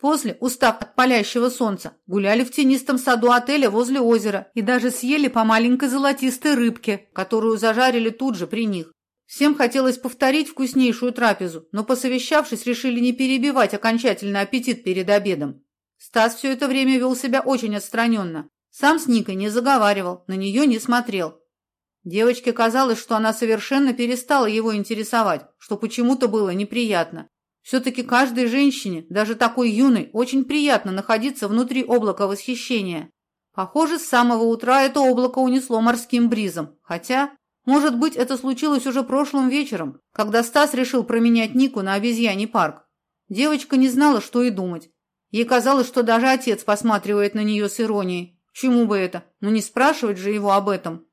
После, устав от палящего солнца, гуляли в тенистом саду отеля возле озера и даже съели по маленькой золотистой рыбке, которую зажарили тут же при них. Всем хотелось повторить вкуснейшую трапезу, но, посовещавшись, решили не перебивать окончательно аппетит перед обедом. Стас все это время вел себя очень отстраненно. Сам с Никой не заговаривал, на нее не смотрел. Девочке казалось, что она совершенно перестала его интересовать, что почему-то было неприятно. Все-таки каждой женщине, даже такой юной, очень приятно находиться внутри облака восхищения. Похоже, с самого утра это облако унесло морским бризом. Хотя, может быть, это случилось уже прошлым вечером, когда Стас решил променять Нику на обезьяний парк. Девочка не знала, что и думать. Ей казалось, что даже отец посматривает на нее с иронией. Чему бы это? Ну не спрашивать же его об этом.